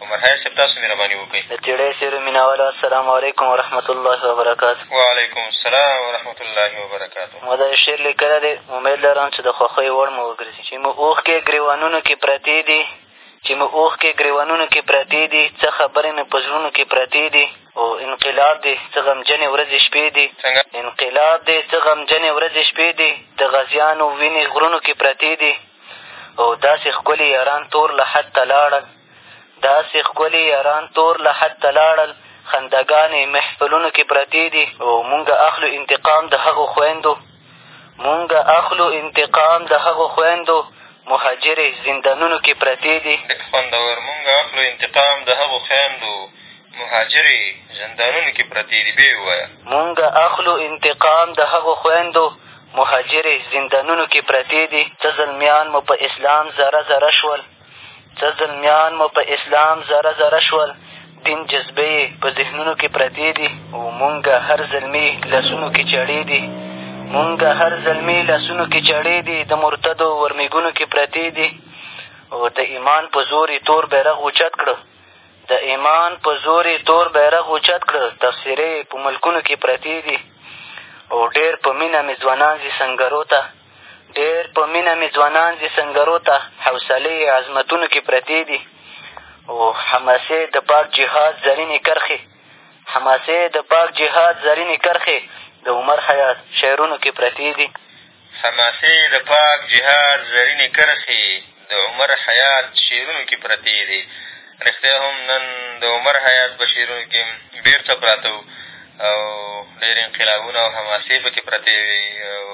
عمر حیات صاحب تاسو مهرباني وکړئ د څېړۍ شعرو مینهوالو السلام علیکم ورحمت الله وبرکاته وعلیکم السلام ورحمت الله وبرکاته ما دا شعر لیکلی دی امید لرم چې د خوښۍ وړ مو وګرځي چې مو اوښکې ګرېوانونو کې پرتې دي چې مې اوښکې ګرېوانونو کې پرتې دي څه خبرې مې په زړونو کې پرتې دي او انقلاب دی څه غمجنې ورځې شپې دي انقلاب دی څه غمجنې ورځې شپې دي د غازیانو وینې غرونو کې پرتې دي او داسې ښکلي یاران تور لحد ته لاړل داسې ښکلي یاران تور لحد ته لاړل خنداګانې محفلونو کې پرتې دي او مونږ اخلو انتقام د هغو خویندو مونږ اخلو انتقام د هغو خویندو مهاجرې زندانونو کې پرتې دي. لږ خوندور مونږ اخلو انتقام د هغو خویندو مهاجرې زندانونو کې پرتې دي بیا یې ووایه. مونږ اخلو انتقام د هغو خویندو مهاجرې زندانونو کې پرتې دي څه زلمیان مو په اسلام ذره ذره شول. څه زلمیان مو په اسلام ذره ذره شول دین جذبې یې په ذهنونو کې پرتې دي او مونږه هر زلمي لاسونو کې چړې دي مونږه هر زلمي لاسونو کې چړې دي د مرتدو ورمېږونو کې پرتې دي او د ایمان په زور یې تور بیرغ اوچت کړه د ایمان په زور یې تور بیرغ اوچت کړه تفسیرې په ملکونو کې پرتې دي او ډېر په مینه مې ځوانان ځي سنګرو ته ډېر په مینه مې ځوانان دي سنګرو ته حوصلې یې عظمتونو کې پرتې دي او حماسې د پاک جهاد زرینې کرښې حماسې د پاک جهاد زرینې کرښې د عمر حیات شعرونو کې پرتې دي حماسې د پاک جهاد زرینې کرښې د عمر حیات شعرونو کې پرتې دې رښتیا هم نن د عمر حیات په شعرونو کې بېرته پراته وو او ډېر انقلابونه او حماسې په کې پرتې وې او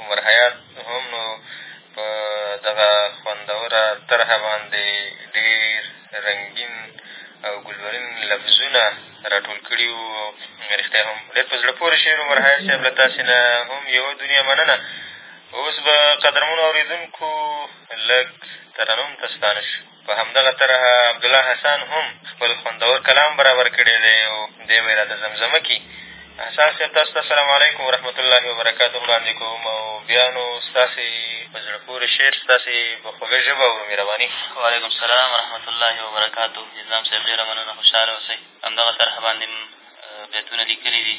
عمر حیات هم نو په دغه خوندوره طرحه باندې ډېر رنګین او ګلورین لفظونه را ټول کړي وو رښتیا هم ډېر په زړه پورې شعر عمر حیات صاحب له تاسې نه هم یوه دنیا مننه اوس به قدرمنو اورېدونکو لږ ترنم ته ستانه شو په همدغه طرح عبدالله حسن هم خپل خوندور کلام برابر کړی دی او دی به یې راته زمزمه کړي حسن صاحب تاسو ته السلام علیکم ورحمت الله وبرکاتو وړاندې کوم او بیا نو ستاسې په زړه پورې شعر ستاسې په خوږه ژبه او مهرباني وعلیکم السلام ورحمت الله وبرکاتو نظام صاحب ډېره مننه خوشحاله اوسئ همدغه طرح باندې بیتونه لیکلي دي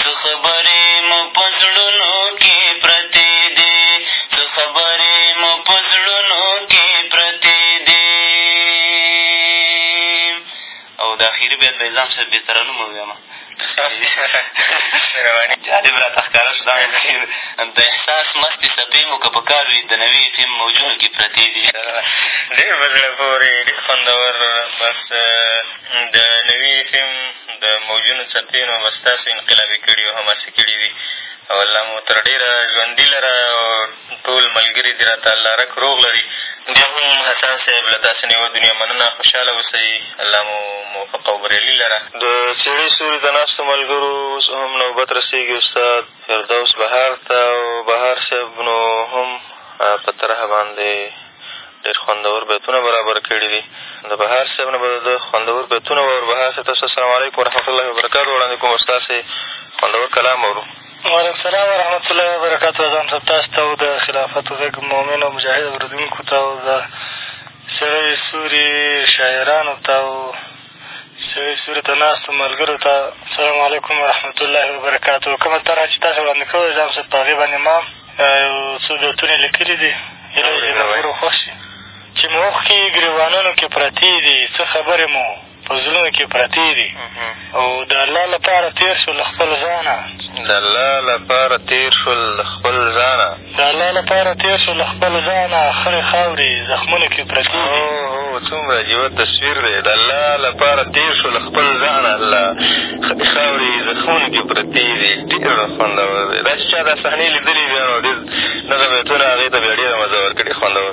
څه خبرې مو په زړونو کې پرتې دي څه خبرې مو په زړونو کې پرتې دي او د اخري بیت به ځان صاحب بې ترنمه ووایم جالب را ته ښکاره شو دا د احساس مستې څپې مو که په کار وي د نوي اف ایم موجونو کښې پرتې دي ډېر په زړه پورې ډېر خوندور بس د نوي اېف اېم د موجونو څپې نو بس تاسو انقلابي کړي او حماسي کړي دي او الله مو تر ډېره ژوندي لره او ټول ملګري دې راته الله رک روغ لري بیا هم حسن صاحب له تاسو نه یوه دنیا مننه خوشحاله اوسئ الله مو موفق او بریالي لره د څېړۍ سیوري ته ناستو ملګرو اوس هم نوبت رسېږي استاد فردوس بهار ته او بهار صاحب نو هم په طرحه باندې ډېر خوندور بیتونه برابر کړي دي د بهار صاحب نه به د ده خوندور بیتونه واورو بهار صاحب تاسو ته السلام علیکم ورحمت الله وبرکاتو وړاندې کوم او ستاسې خوندور کلام اورو وعلیکم سلام ورحمت الله وبرکاتو اذان صاحب تاسو ته او د خلافت غږ مؤمن او مجاهد اورېدونکو ته او د سړی سوري شاعرانو ته او سویچ سوري ته ناستو ملګرو ته سلام علیکم ورحمت الله وبرکاته کومه طرحه چې تاسو وړاندې کړې وه جام صاحب په هغې باندې ما یو څو بیتونه لیکلي دي هیله ده چې ملګرو خوښ شي چې مو اوښکې ګریوانونو کښې پرتې دي څه خبرې مو په زړونو کښې پرتې دي او د الله لپاره تېر شول له خپل ځانه د الله لپاره تېر شول له خپل ځانه د الله لپاره تېر شو له خپل ځانه خړې خاورې زخمونو کښې پرتې دي اوهو څومره عجیبه تصویر دی د الله لپاره تېر شو له خپل ځانه الله خړې خاورې زخمونو کښې پرتې دي ډېر خوندور دی دا چې چا دا صحنې لیدلې بیا نو دې دغه بیتونه هغې ته بیا ډېره مزه ورکړې خوندور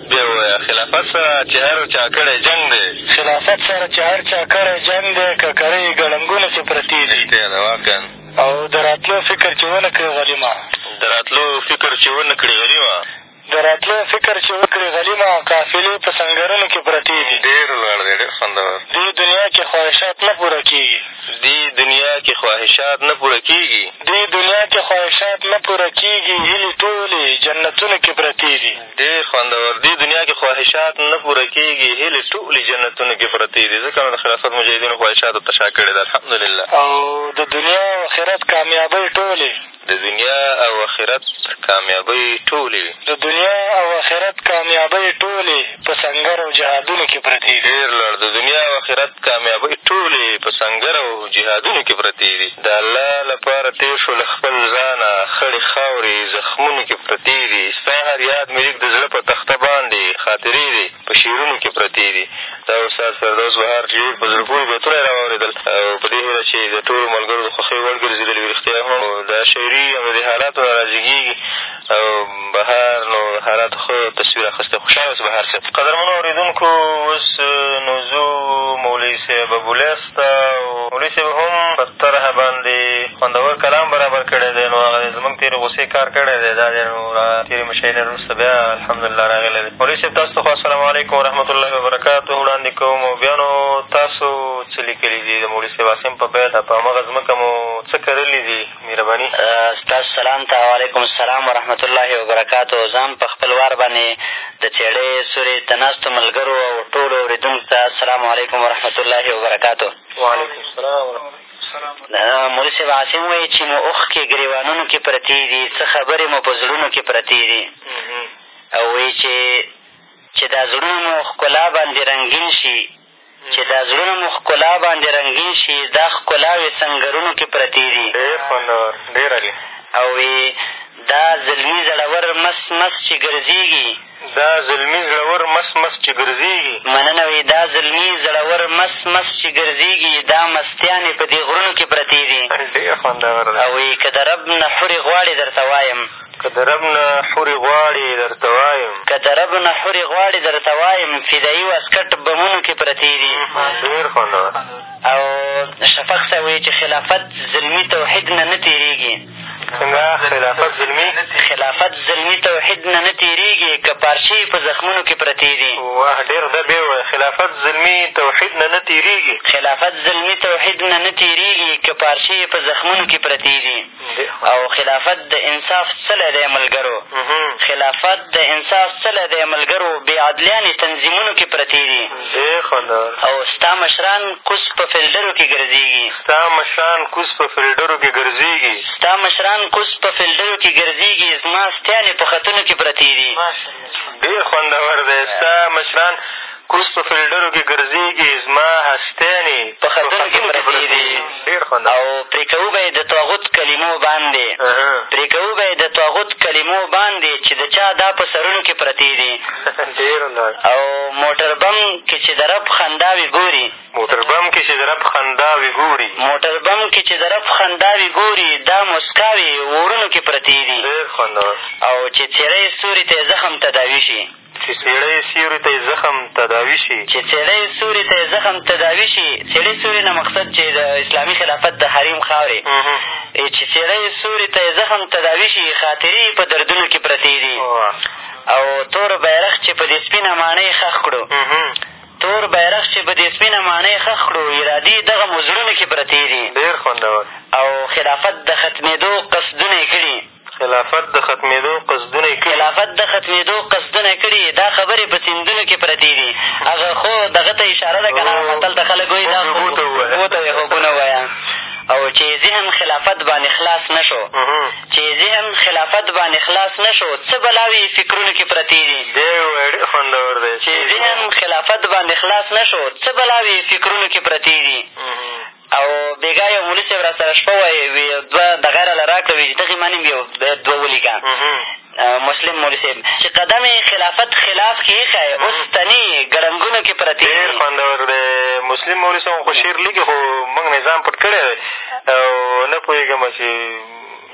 بیا ووایه خلافت سره چې هر چا کړی جنګ دی خلافت سره چې هر چا کړی جنګ دی ککرۍ یې ګړنګونو کې پرتې دي رښتیا ده واقعا او د راتلو فکر چې ونه کړې غلیمه د راتلو فکر چې ونه کړې غلیمه د راتلو فکر چې وکړې غلیمه قافلې په سنګرونو کې پرتې دي ډېر لوړ دی ډېر خوندور دې دنیا کې خواهشات نه پوره کېږي دې دنیا کې خواهشات نه پوره کېږي دې دنیا کې خواهشات نه پوره کېږي هیلې ټولې جنتونو کې پرتې دي ډېر خوندور، دې دنیا کې خواهشات نه پوره کېږي، هیلې ټولې جنتونو کې پرتې دي، ځکه نو د خلافت مجاهدینو خواهشاتو ته شا کړې ده، الحمدلله. او د دنیا او اخرت کامیابۍ ټولې. د دنیا او اخرت کامیابۍ ټولې. د دنیا او اخرت کامیابۍ ټولې په سنګر او جهادونو کې پرتې دي. ډېر لوړ، د دنیا او اخرت کامیابۍ ټولې په سنګر او. په جهادونو کې پرتې دي د الله لپاره تېر شو له خپل ځانه خړې خاورې زخمونو کې پرتې دي ستا هر یاد مې لیک د زړه په تخته باندې خاطرې دې په شعرونو کې پرتې دي دا استاد فردوس بهار ډېر په زړه پورې بیتونه یې را واورېدل او په دې هیله چې د ټولو ملګرو د خوښۍ وړ ګرځېدلي وي رښتیا هم دا شاعري هم د دې حالاتو نه را زېږېږي او بهار نو حالاتو ښه تصویر اخیستی خوشحاله اوسې بهار صاحب قدرمنو اورېدونکو اوس نو ځو مولوي صاحب ابولیث ته مولوي صاحب هم په طرحه باندې خوندور کلام برابر کړی دی نو هغه زموږ تېرې غوسې کار کړی دی دا دی نو را تېرې مشاعرې نه وروسته بیا الحمدلله راغلی دی مولوي صاحب تاسو ته خو السلام علیکم ورحمت الله وبرکاته وړاندې کوم او بیا نو تاسو څه لیکلي دي د مولوي صاحب عاصم په بیعت په همغه ځمکه مو څه کرلي دي مهرباني. ستاسو سلام ته وعلیکم السلام ورحمت الله وبرکاته زه هم په خپل وار باندې د چېړۍ سورې ته ناستو ملګرو او ټولو اورېدونکو ته السلام علیکم ورحمت الله وبرکاته وعلیکم السلام ورحمت مولوي صاحب عاصم وایي چې مو اوښکې ګریوانونو کښې پرتې دي څه خبرې مو په زړونو کښې پرتې دي او وایي چې چې دا زړونه مو ښکلا باندې رنګین شي چې دا زړونه مو ښکلا باندې رنګین شي دا ښکلاوې سنګرونو کې پرتې دي ډېر خوندور ډېر عالي او وي دا زلمي زړور مس مس چې ګرځېږي دا زلمي زړور مس مس چې ګرځېږي مننه وي دا زلمي زړور مس مس چې ګرځېږي دا مستیانې په دې غرونو کې پرتې دي ډېر خوندور او وي که د رب نه حورې غواړې درته وایم که د رب نه حورې غواړې درته وایم. که د رب نه حورې غواړې درته وایم. فدايي واسکټ بمونو کې پرتې دي. ډېر خوندور. او شفق صاحب وایي چې خلافت زلمي توحید نه نه تېرېږي. څنګه خلافت زلمي؟ خلافت زلمي توحید نه نه تېرېږي که پارچې یې په زخمونو کې پرتې دي. واه ډېر ښه دا بیا ووایه. خلافت زلمي توحید نه نه تېرېږي. خلافت زلمي توحید نه نه تېرېږي که پارچې یې په زخمونو کې پرتې دي. او خلافت د انصاف څلی دی ملګرو خلافت د انصاف څلی دی ملګرو بې عدلیان یې تنظیمونو کې پرتې دي او ستا مشران کوز په فلډرو کې ګرځېږي ستا مشران کوز په فلډرو کې ګرځېږي ستا مشران کوز په فلډرو کې ګرځېږي زما ستیانې په خطونو کې پرتې دي ډېر خوندور دی ستا مشران کوس په فلډرو کې ګرځېږي زما هستیانې په خدنو کې پرتې دي او پرې کوو به یې د طاغوت کلمو باندې پرې کوو به یې د طاغوت کلمو باندې چې د چا دا په سرونو کې پرتې دي او موټر بم کې چې د رب خندا وي ګوري موټر بم کې چې د رب خندا وي ګوري موټر بم کې چې د رب خندا وي ګوري دا موسکاوې وورونو کې پرتې دي او چې څېره یې ستوري ته زخم تداوي شي چې څېړۍ یې سیوري ته یې زخم تداوي شي. چې څېړۍ یې سوري ته یې زخم تداوي شي، څېړۍ سوري نه مقصد چې د اسلامي خلافت د حریم خاورې چې څېړۍ یې سوري ته یې زخم تداوي شي، خاطرې یې په دردونو کې پرتې دي او تور بیرغ چې په دې سپینه ماڼۍ ښخ کړو تور بیرغ چې په دې سپینه ماڼۍ ښخ کړو ارادې دغه مو زړونو کې پرتې دي او خلافت د ختمېدو قصدونه یې کړي خلافت د ختمېدو قصدونه یې کړي. خلافت د ختمېدو قصدونه یې کړي. دا خبرې په سیندونو کې پرتې دي. هغه خو دغه ته اشاره ده که نه؟ متل ته خلک وایي دا خو اوبو ته یې غوږونه ووایه. او چې یې ذهن خلافت باندې خلاص نه شو چې یې ذهن خلافت باندې خلاص نه شو څه بلاوې یې فکرونو کې پرتې دي ډېر خوندور دی چې ذهن خلافت باندې خلاص نه شو څه بلاوې یې فکرونو کې پرتې دي او بېګاه یو مولي صاحب را سره شپه وه وي دوه دغه راله راکړه وي چې دغې معنې هم یو دوه ولیکه مسلم مولي صاحب چې قدم خلافت خلاف کښې ایښی اوس تنې ګړنګونو کښې پرتې دي ډېر خوندور دی مسلم مولي صاحب خو شعر لیکي خو موږ نه یې ځان پټ کړی دی او نه پوهېږم چې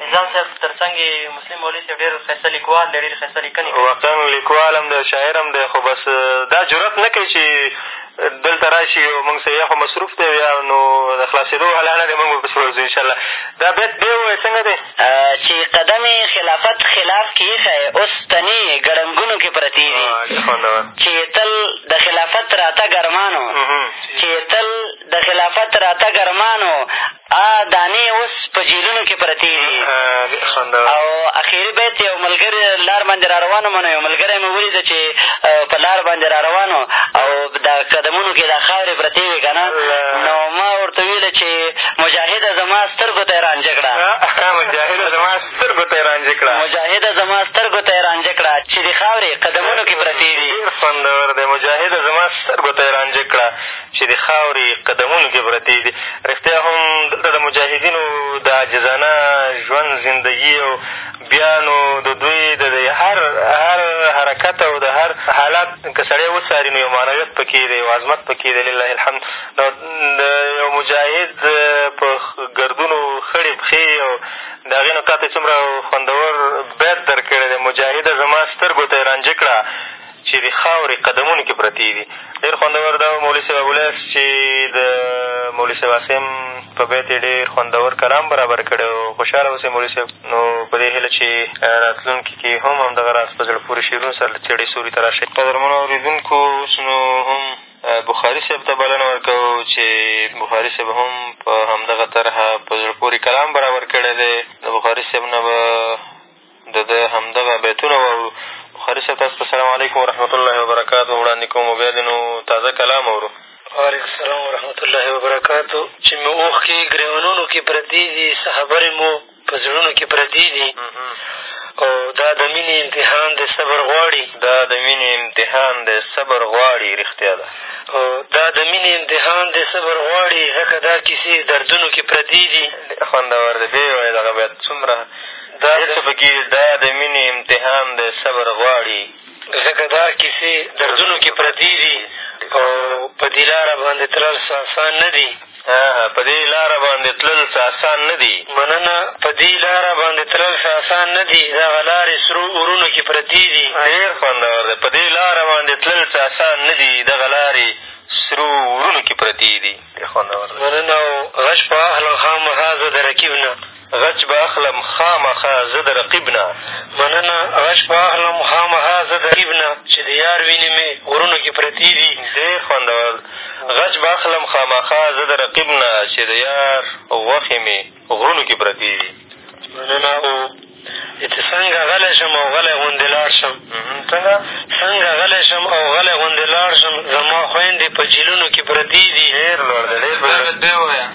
نظام صاحب تر څنګ یې مسلم مولوي صاحب ډېر ښایسته لیکوال دی ډېرې ښایسته لیکنې کوي واقعا لیکوال هم دی شاعر هم دی خو بس دا جرأت نه کوي چې دلته را شي او مونږ سره یا خو مصروف دی یا نو د خلاصېدو والا نه دی مونږ به پسې ورځو انشاءالله دا بیت بیا ووایه څنګه دی چې قدم خلافت خلاف کې ایښی اوس تنې ګړنګونو کې پرتې دي چې تل د خلافت راتګ ارمانو چې تل د خلافت راتګ ارمانو دانې اوس په جېلونو کښې پرتې دي او اخري بیت یو ملګري لار باندې را روان وم نو یو ملګری مې ولیده چې په لار باندې را روان او دا قدمونو کښې دا خاورې پرتې وې که نه نو ما ورته ویله چې مجاهده زما سترګو ته یې رانجه کړه مجاهده زما سترګو ته یې رانجه کړه مجاهده زما سترګو ته یې رانجه کړه چې د خاورې قدمونو کښې پرتې دي ډېر خوندور دی مجاهده زما سترګو ته یې رانجه کړه چې د خاورې قدمونو کې پرتې دي، رښتیا هم دلته د مجاهدینو د عاجزانه ژوند زندګي او بیا نو د دوی د هر هر حرکت او د هر حالات که سړی وڅاري نو یو معنویت په کې دی، یو عظمت په کې دی لله الحمد. نو د یو مجاهد په ګردونو خړې پښې او د هغې نه تا ته څومره خوندور بیت در کړی دی، مجاهده زما سترګو ته یې رانجه کړه چې د خاورې قدمونو کښې پرتې دي ډېر خوندور دا مولوي صاحب ابولیث چې د مولوي صاحب عاصم په بیت یې ډېر خوندور کلام برابر کړی او خوشحاله اوسئ مولوي صاحب نو په دې هیله چې راتلونکي کښې هم همدغه راز په زړه پورې شعرونو سره له څېړې سوري ته راشئ قدرمنو اورېدونکو اوس نو هم بخاري صاحب ته بلنه ورکوو چې بخاري صاحب هم په همدغه طرحه په زړه پورې کلام برابر کړی دی د بخاري صاحب نه به د ده همدغه بیتونه واورو بخاري صاحب تاسو ته السلام علیکم ورحمت الله وبرکاته وړاندې کوم او بیا دې نو تازه کلام اورو وعلیکم السلام ورحمت الله وبرکاتو چې مې اوښکې ګرېوانونو کښې پرتې دي څه خبرې مو په زړونو کښې پرتې دي او دا د مینې امتحان دی صبر غواړي دا د مینې امتحان دی صبر غواړي رښتیا ده او دا د مینې امتحان دی صبر غواړي ځکه دا کیسې دردونو کښې پرتې دي خوندور دی بیا یې وایه دغه بیا څومره دا هر څه پکې دا د مینې امتحان دی صبر غواړي ځکه دا کیسې دردونو کې پرتې دي او په دې لاره باندې تلل څه اسان نه دي په دې لاره باندې تلل څه اسان نه دي مننه په دې لاره باندې تلل څه اسان نه دي دغه لارې سرو اورونو کې پرتې دي ډېر خوندور دی په دې لاره باندې تلل څه اسان نه دي دغه لارې سرو اورونو کې پرتې دي ډېر خوندور مننه او غش په اخلم خامخا زه د رقیب نه غچ به اخلم خامخا زه د رقیب نه. مننه غچ به اخلم خامخا زه د رقیب نه. چې د یار وینې مې غرونو کې پرتې دي. ډېر خوندور غچ به اخلم خامخا زه د رقیب نه. چې د یار غوښې مې غرونو کې پرتې دي. مننه او چې څنګه غلی شم او غلی غوندې لاړ شم څنګه څنګه غلی شم او غلی غوندې لاړ شم زما خویندې په جیلونو کې پرتې دي ډېر لوړ دی ډېر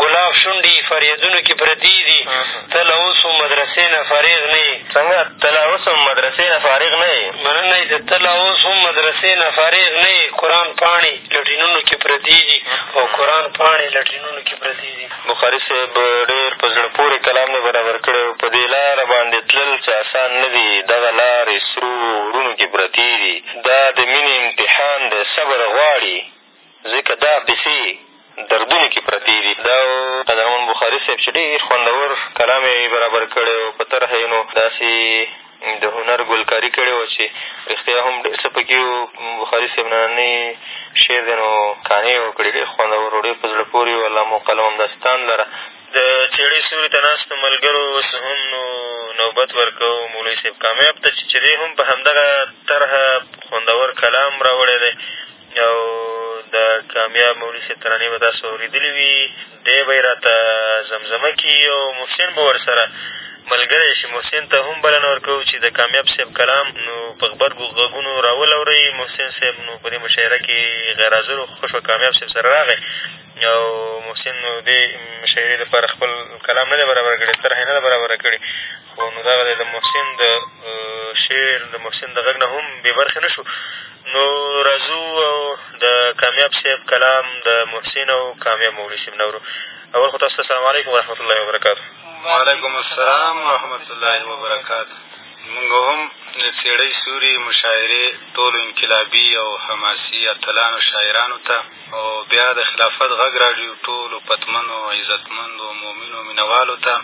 ګلاب شونډې یې فریادونو کې پرتې دي ته لا اوس هم مدرسې نه فارغ نه یې څنګه ته لا اوس هم مدرسې نه فارغ نه یې مننه یې ته لا اوس هم مدرسې نه فارغ نه یې قرآن پاڼې لټینونو کې پرتې دي او قرآن پاڼې لټینونو کې پرتې دي بخاري صاحب ډېر په زړه پورې کلام دی برابر کړی او په دې لاره باندې تلل چې اسان نه دي دغه لارې سرو ورونو کې پرتې دي دا د مینې امتحان دی صبر غواړي ځکه دا قصې دردونو کښې پرتې دي دا قدرمن بخاري صاحب چې ډېر خوندور کلام یې برابر کړی او په طرح یې نو داسې د هنر ګلکاري کړې وه چې رښتیا هم ډېر څه په کښې وو بخاري صاحب نننی شعر دی نو قانع یې وکړې ډېر خوندور و ډېر په زړه پورې و الله مو قلم همداسې تاند لره د څېړۍ سوري ته ناستو ملګرو اوس هم نو نوبت ورکوو مولوي صاحب کامیاب ته چې دی هم په همدغه طرح خوندور کلام راوړی دی او د کامیاب مولوي صاحب ترانې به تاسو اورېدلې وي دی به یې را ته زمزمه کړي او محسن به ورسره ملګری شي محسن ته هم بلنه ورکوو چې د کامیاب صاحب کلام نو په غبرګو غږونو را ولورئ محسن صاحب نو په دې مشاعره کې غیر حاضر و خوښ کامیاب صاحب سره راغی او محسن نو دې مشاعرې لپاره خپل کلام نه دی برابر کړی طرح یې نه ده برابره کړې خو نو دغه دی د محسن د شعر د محسن د غږ نه هم بې برخې نه شو نو راځو او د کامیاب صاحب کلام د محسن او کامیاب مولوي صاحب نه ورو اول خو تاسو ته السلام علیکم ورحمت الله وبرکاتو وعلیکم السلام ورحمت الله وبرکاتو مونږ هم د څېړۍ سوري مشاعرې ټولو انقلابي او حماسي اتلانو شاعرانو ته او بیا د خلافت غږ راډیو ټولو پتمنو، عزتمندو، مؤمنو مینه والو ته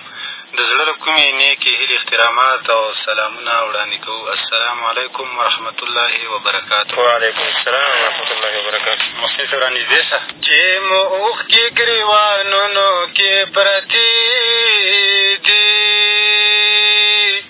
د زړه له کومې نېکې هیلې، احترامات او سلامونه وړاندې کوو. السلام علیکم ورحمة الله وبرکاته. وعلیکم السلام ورحمة الله وبرکاته. محسن صاحب رانږدې شه. چې مو اوښکې ګرېوانونو کې پرتې دي.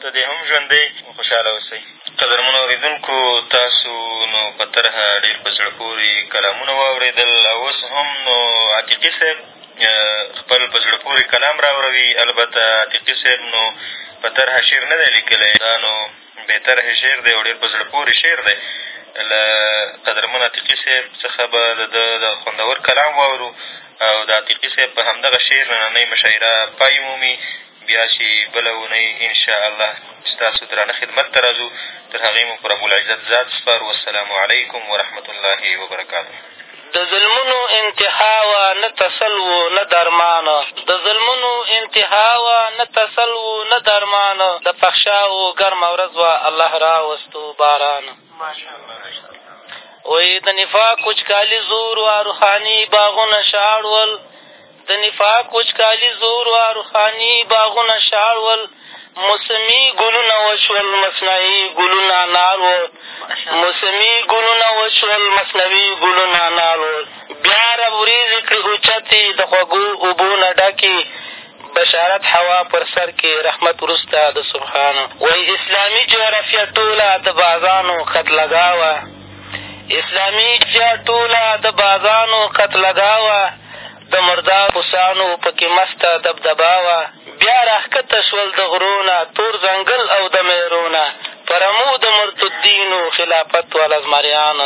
ته دې هم ژوندی او خوشحاله اوسئ. قدرمنو اورېدونکو! تاسو نو په طرحه ډېر په زړه پورې کلامونه واورېدل او اوس هم نو عتیقي صاحب خپل په زړه پورې کلام راوروي، البته عتیقي صاحب نو په طرحه شعر نه دی لیکلی، دا نو بې طرحې شعر دی او ډېر په زړه پورې شعر دی. له قدرمن عتیقي صاحب څخه به د ده د خوندور کلام واورو او د عتیقي صاحب په همدغه شعر نننۍ مشاعره پای مومي. بیا چې بله اونۍ ان شاء الله ستاسو درانه خدمت ته راځو تر هغې مو په ربالعزت ذات سپارو والسلام علیکم ورحمة الله وبرکاته د ظلمونو انتها وه نه تسل و نه درمان د ظلمونو انتها وه نه تسل و نه درمان د پخشاو ګرمه ورځ وه الله راوستو باران وایي د نفاق وچکالي زور وه روښاني باغونه شاړ ول د نفاق وچکالي زور وه روښاني باغونه شاړ ول موسمي ګلونه وشول مصنوعي ګلونه نال و موسمي ګلونه وشول مصنوعي ګلونه نال و بیا رب وریځې کړې اوچتې د خوږو اوبو نه ډکې بشارت هوا پر سر کې رحمت وروسته د سبحانه وایي اسلامي جغرافیه ټوله د بازانو قتلګاه وه اسلامي چیا ټوله د بازانو قتله ګاه وه د مردارو پسانو په کې مسته دبدبا وه بیا راښکته شول د غرو نه تور ځنګل او د میرو نه په رمو د مرتدینو خلافت والا زمریان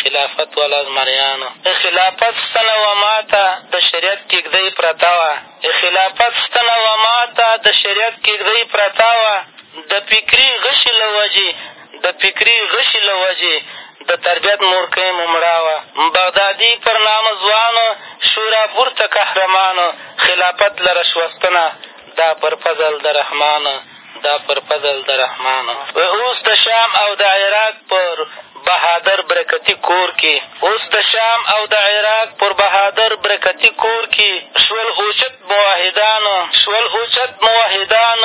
خلافت والا زمریان خلافت ستنه وه ماته د شریعت کېږدۍ پرته وه خلافت ستنه وه ماته د شریعت کېږدۍ پرته وه د فکري غشي له وجې د فکري غشي له وجې د تربیت مورکۍ مو مړه وه بغدادي پر نامه ځوانه شورا بورته قهرمانه خلافت لره شوستنه دا پر فضل د رحمانه دا پر فضل د رحمانه اوس د شام او د عراق پر بهادر برکتي کور کې اوس د شام او د عراق پر بهادر برکتي کور کې شول اوچت موحدان شول اوچت موحدان